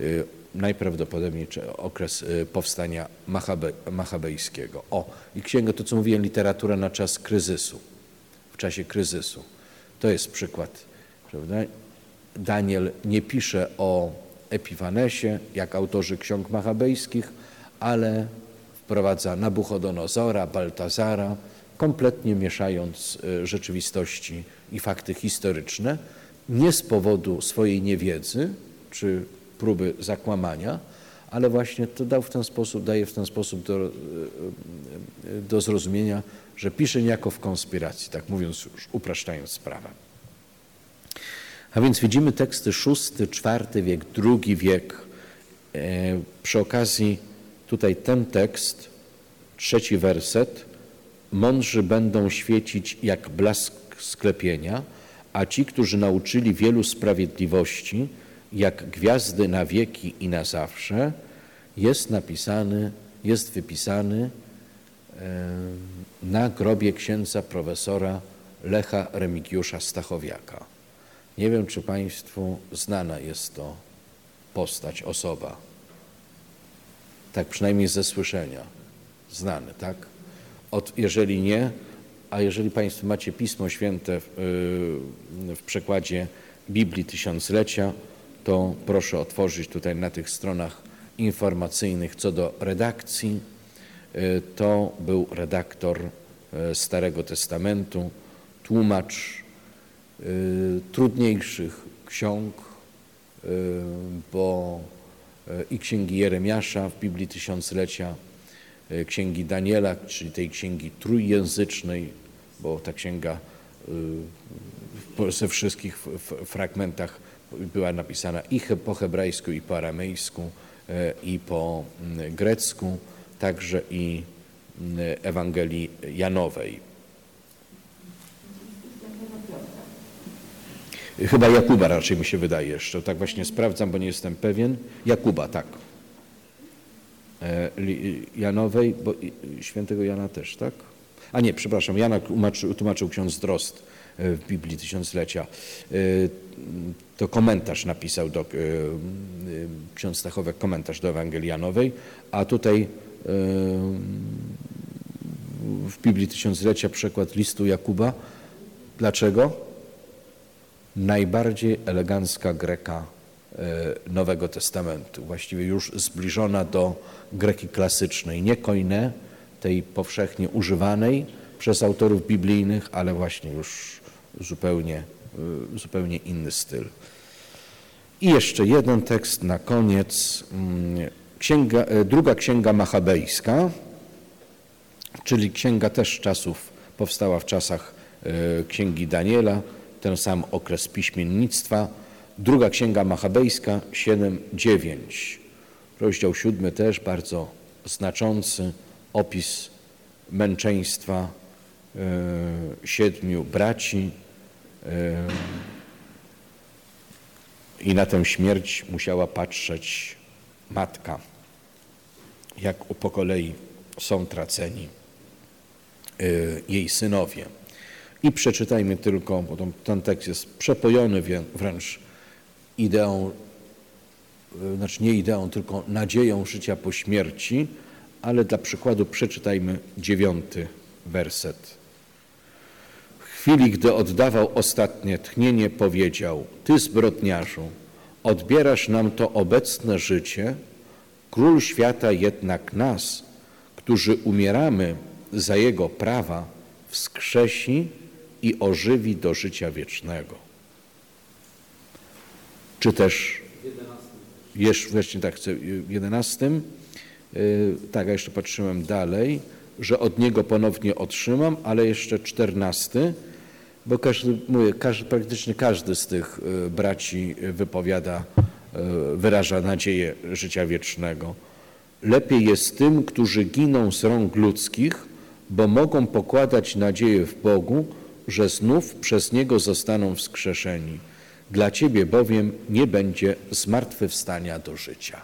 Y, Najprawdopodobniej okres y, powstania Machabe, machabejskiego. O, i księga, to co mówiłem, literatura na czas kryzysu, w czasie kryzysu. To jest przykład, prawda? Daniel nie pisze o Epifanesie, jak autorzy ksiąg machabejskich, ale wprowadza Nabuchodonozora, Baltazara, kompletnie mieszając y, rzeczywistości i fakty historyczne, nie z powodu swojej niewiedzy czy próby zakłamania, ale właśnie to dał w ten sposób, daje w ten sposób do, y, y, do zrozumienia, że pisze niejako w konspiracji, tak mówiąc już upraszczając sprawę. A więc widzimy teksty VI, IV wiek, II wiek. E, Przy okazji tutaj ten tekst, trzeci werset, mądrzy będą świecić jak blask sklepienia, a ci, którzy nauczyli wielu sprawiedliwości, jak gwiazdy na wieki i na zawsze, jest napisany, jest wypisany na grobie księdza profesora Lecha Remigiusza Stachowiaka. Nie wiem, czy Państwu znana jest to postać, osoba. Tak przynajmniej ze słyszenia. Znany, tak? Od, jeżeli nie, a jeżeli Państwo macie Pismo Święte w, yy, w przekładzie Biblii Tysiąclecia, to proszę otworzyć tutaj na tych stronach informacyjnych co do redakcji. Yy, To był redaktor yy, Starego Testamentu, tłumacz trudniejszych ksiąg, bo i księgi Jeremiasza w Biblii Tysiąclecia, yy, księgi Daniela, czyli tej księgi trójjęzycznej, bo ta księga ze wszystkich fragmentach była napisana i po hebrajsku, i po aramejsku, yy, i po mm, grecku, także i mm, Ewangelii Janowej. Chyba Jakuba raczej mi się wydaje jeszcze. Tak właśnie sprawdzam, bo nie jestem pewien. Jakuba, tak. E, Janowej, bo świętego Jana też, tak? A nie, przepraszam, Jana tłumaczył, ksiądz Drost e, w Biblii Tysiąclecia. E, To komentarz napisał do, ksiądz Stachowiak, komentarz do Ewangelii Janowej, a tutaj w Biblii Tysiąclecia przekład listu Jakuba. Dlaczego? Najbardziej elegancka greka e, Nowego Testamentu, właściwie już zbliżona do greki klasycznej, nie koine, tej powszechnie używanej przez autorów biblijnych, ale właśnie już zupełnie, e, zupełnie inny styl. I jeszcze jeden tekst na koniec. Mm, Księga, e, druga księga machabejska, czyli księga też czasów, powstała w czasach księgi Daniela, ten sam okres piśmiennictwa. Druga księga machabejska 7-9. Rozdział siódmy też bardzo znaczący opis męczeństwa e, siedmiu braci e, i na tę śmierć musiała patrzeć matka, jak po kolei są traceni y, jej synowie. I przeczytajmy tylko, bo ten- tekst jest przepojony wręcz ideą, y, znaczy nie ideą, tylko nadzieją życia po śmierci, ale dla przykładu przeczytajmy dziewiąty werset. W chwili, gdy oddawał ostatnie tchnienie, powiedział: Ty, zbrodniarzu, odbierasz nam to obecne życie, król świata jednak nas, którzy umieramy za jego prawa, wskrzesi i ożywi do życia wiecznego. Czy też jeszcze właśnie tak w jedenastym, y, tak, a jeszcze patrzyłem dalej, że od niego ponownie otrzymam, ale jeszcze czternasty, bo każdy, mówię, każdy, praktycznie każdy z tych y, braci wypowiada, y, wyraża nadzieję życia wiecznego. Lepiej jest tym, którzy giną z rąk ludzkich, bo mogą pokładać nadzieję w Bogu, że znów przez Niego zostaną wskrzeszeni. Dla Ciebie bowiem nie będzie zmartwychwstania do życia.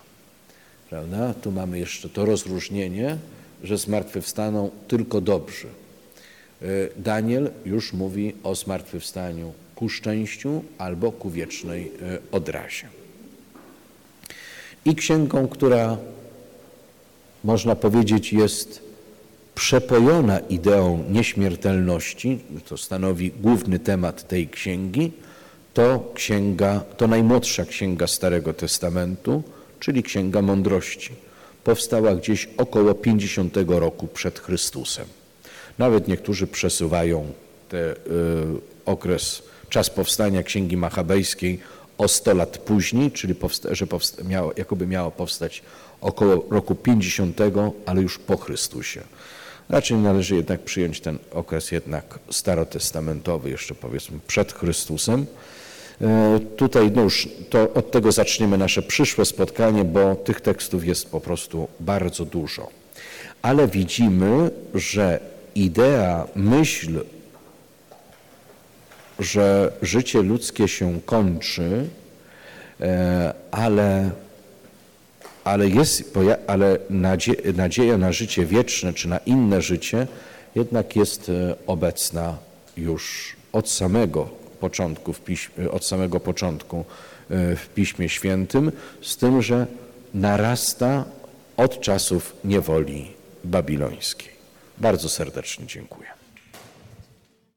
Prawda? Tu mamy jeszcze to rozróżnienie, że zmartwychwstaną tylko dobrzy. Y, Daniel już mówi o zmartwychwstaniu ku szczęściu albo ku wiecznej y, odrazie. I księgą, która można powiedzieć jest przepojona ideą nieśmiertelności, to stanowi główny temat tej księgi, to księga, to najmłodsza księga Starego Testamentu, czyli Księga Mądrości. Powstała gdzieś około 50 roku przed Chrystusem. Nawet niektórzy przesuwają te, y, okres, czas powstania Księgi Machabejskiej o 100 lat później, czyli powsta- że powsta- miało, jakoby miało powstać około roku 50, ale już po Chrystusie. Raczej należy jednak przyjąć ten okres jednak starotestamentowy, jeszcze powiedzmy przed Chrystusem. E, Tutaj no już to od tego zaczniemy nasze przyszłe spotkanie, bo tych tekstów jest po prostu bardzo dużo. Ale widzimy, że idea, myśl że życie ludzkie się kończy, e, ale, ale, jest, ale nadzie, nadzieja na życie wieczne czy na inne życie jednak jest e, obecna już od samego początku, piśmie, od samego początku e, w Piśmie Świętym, z tym, że narasta od czasów niewoli babilońskiej. Bardzo serdecznie dziękuję.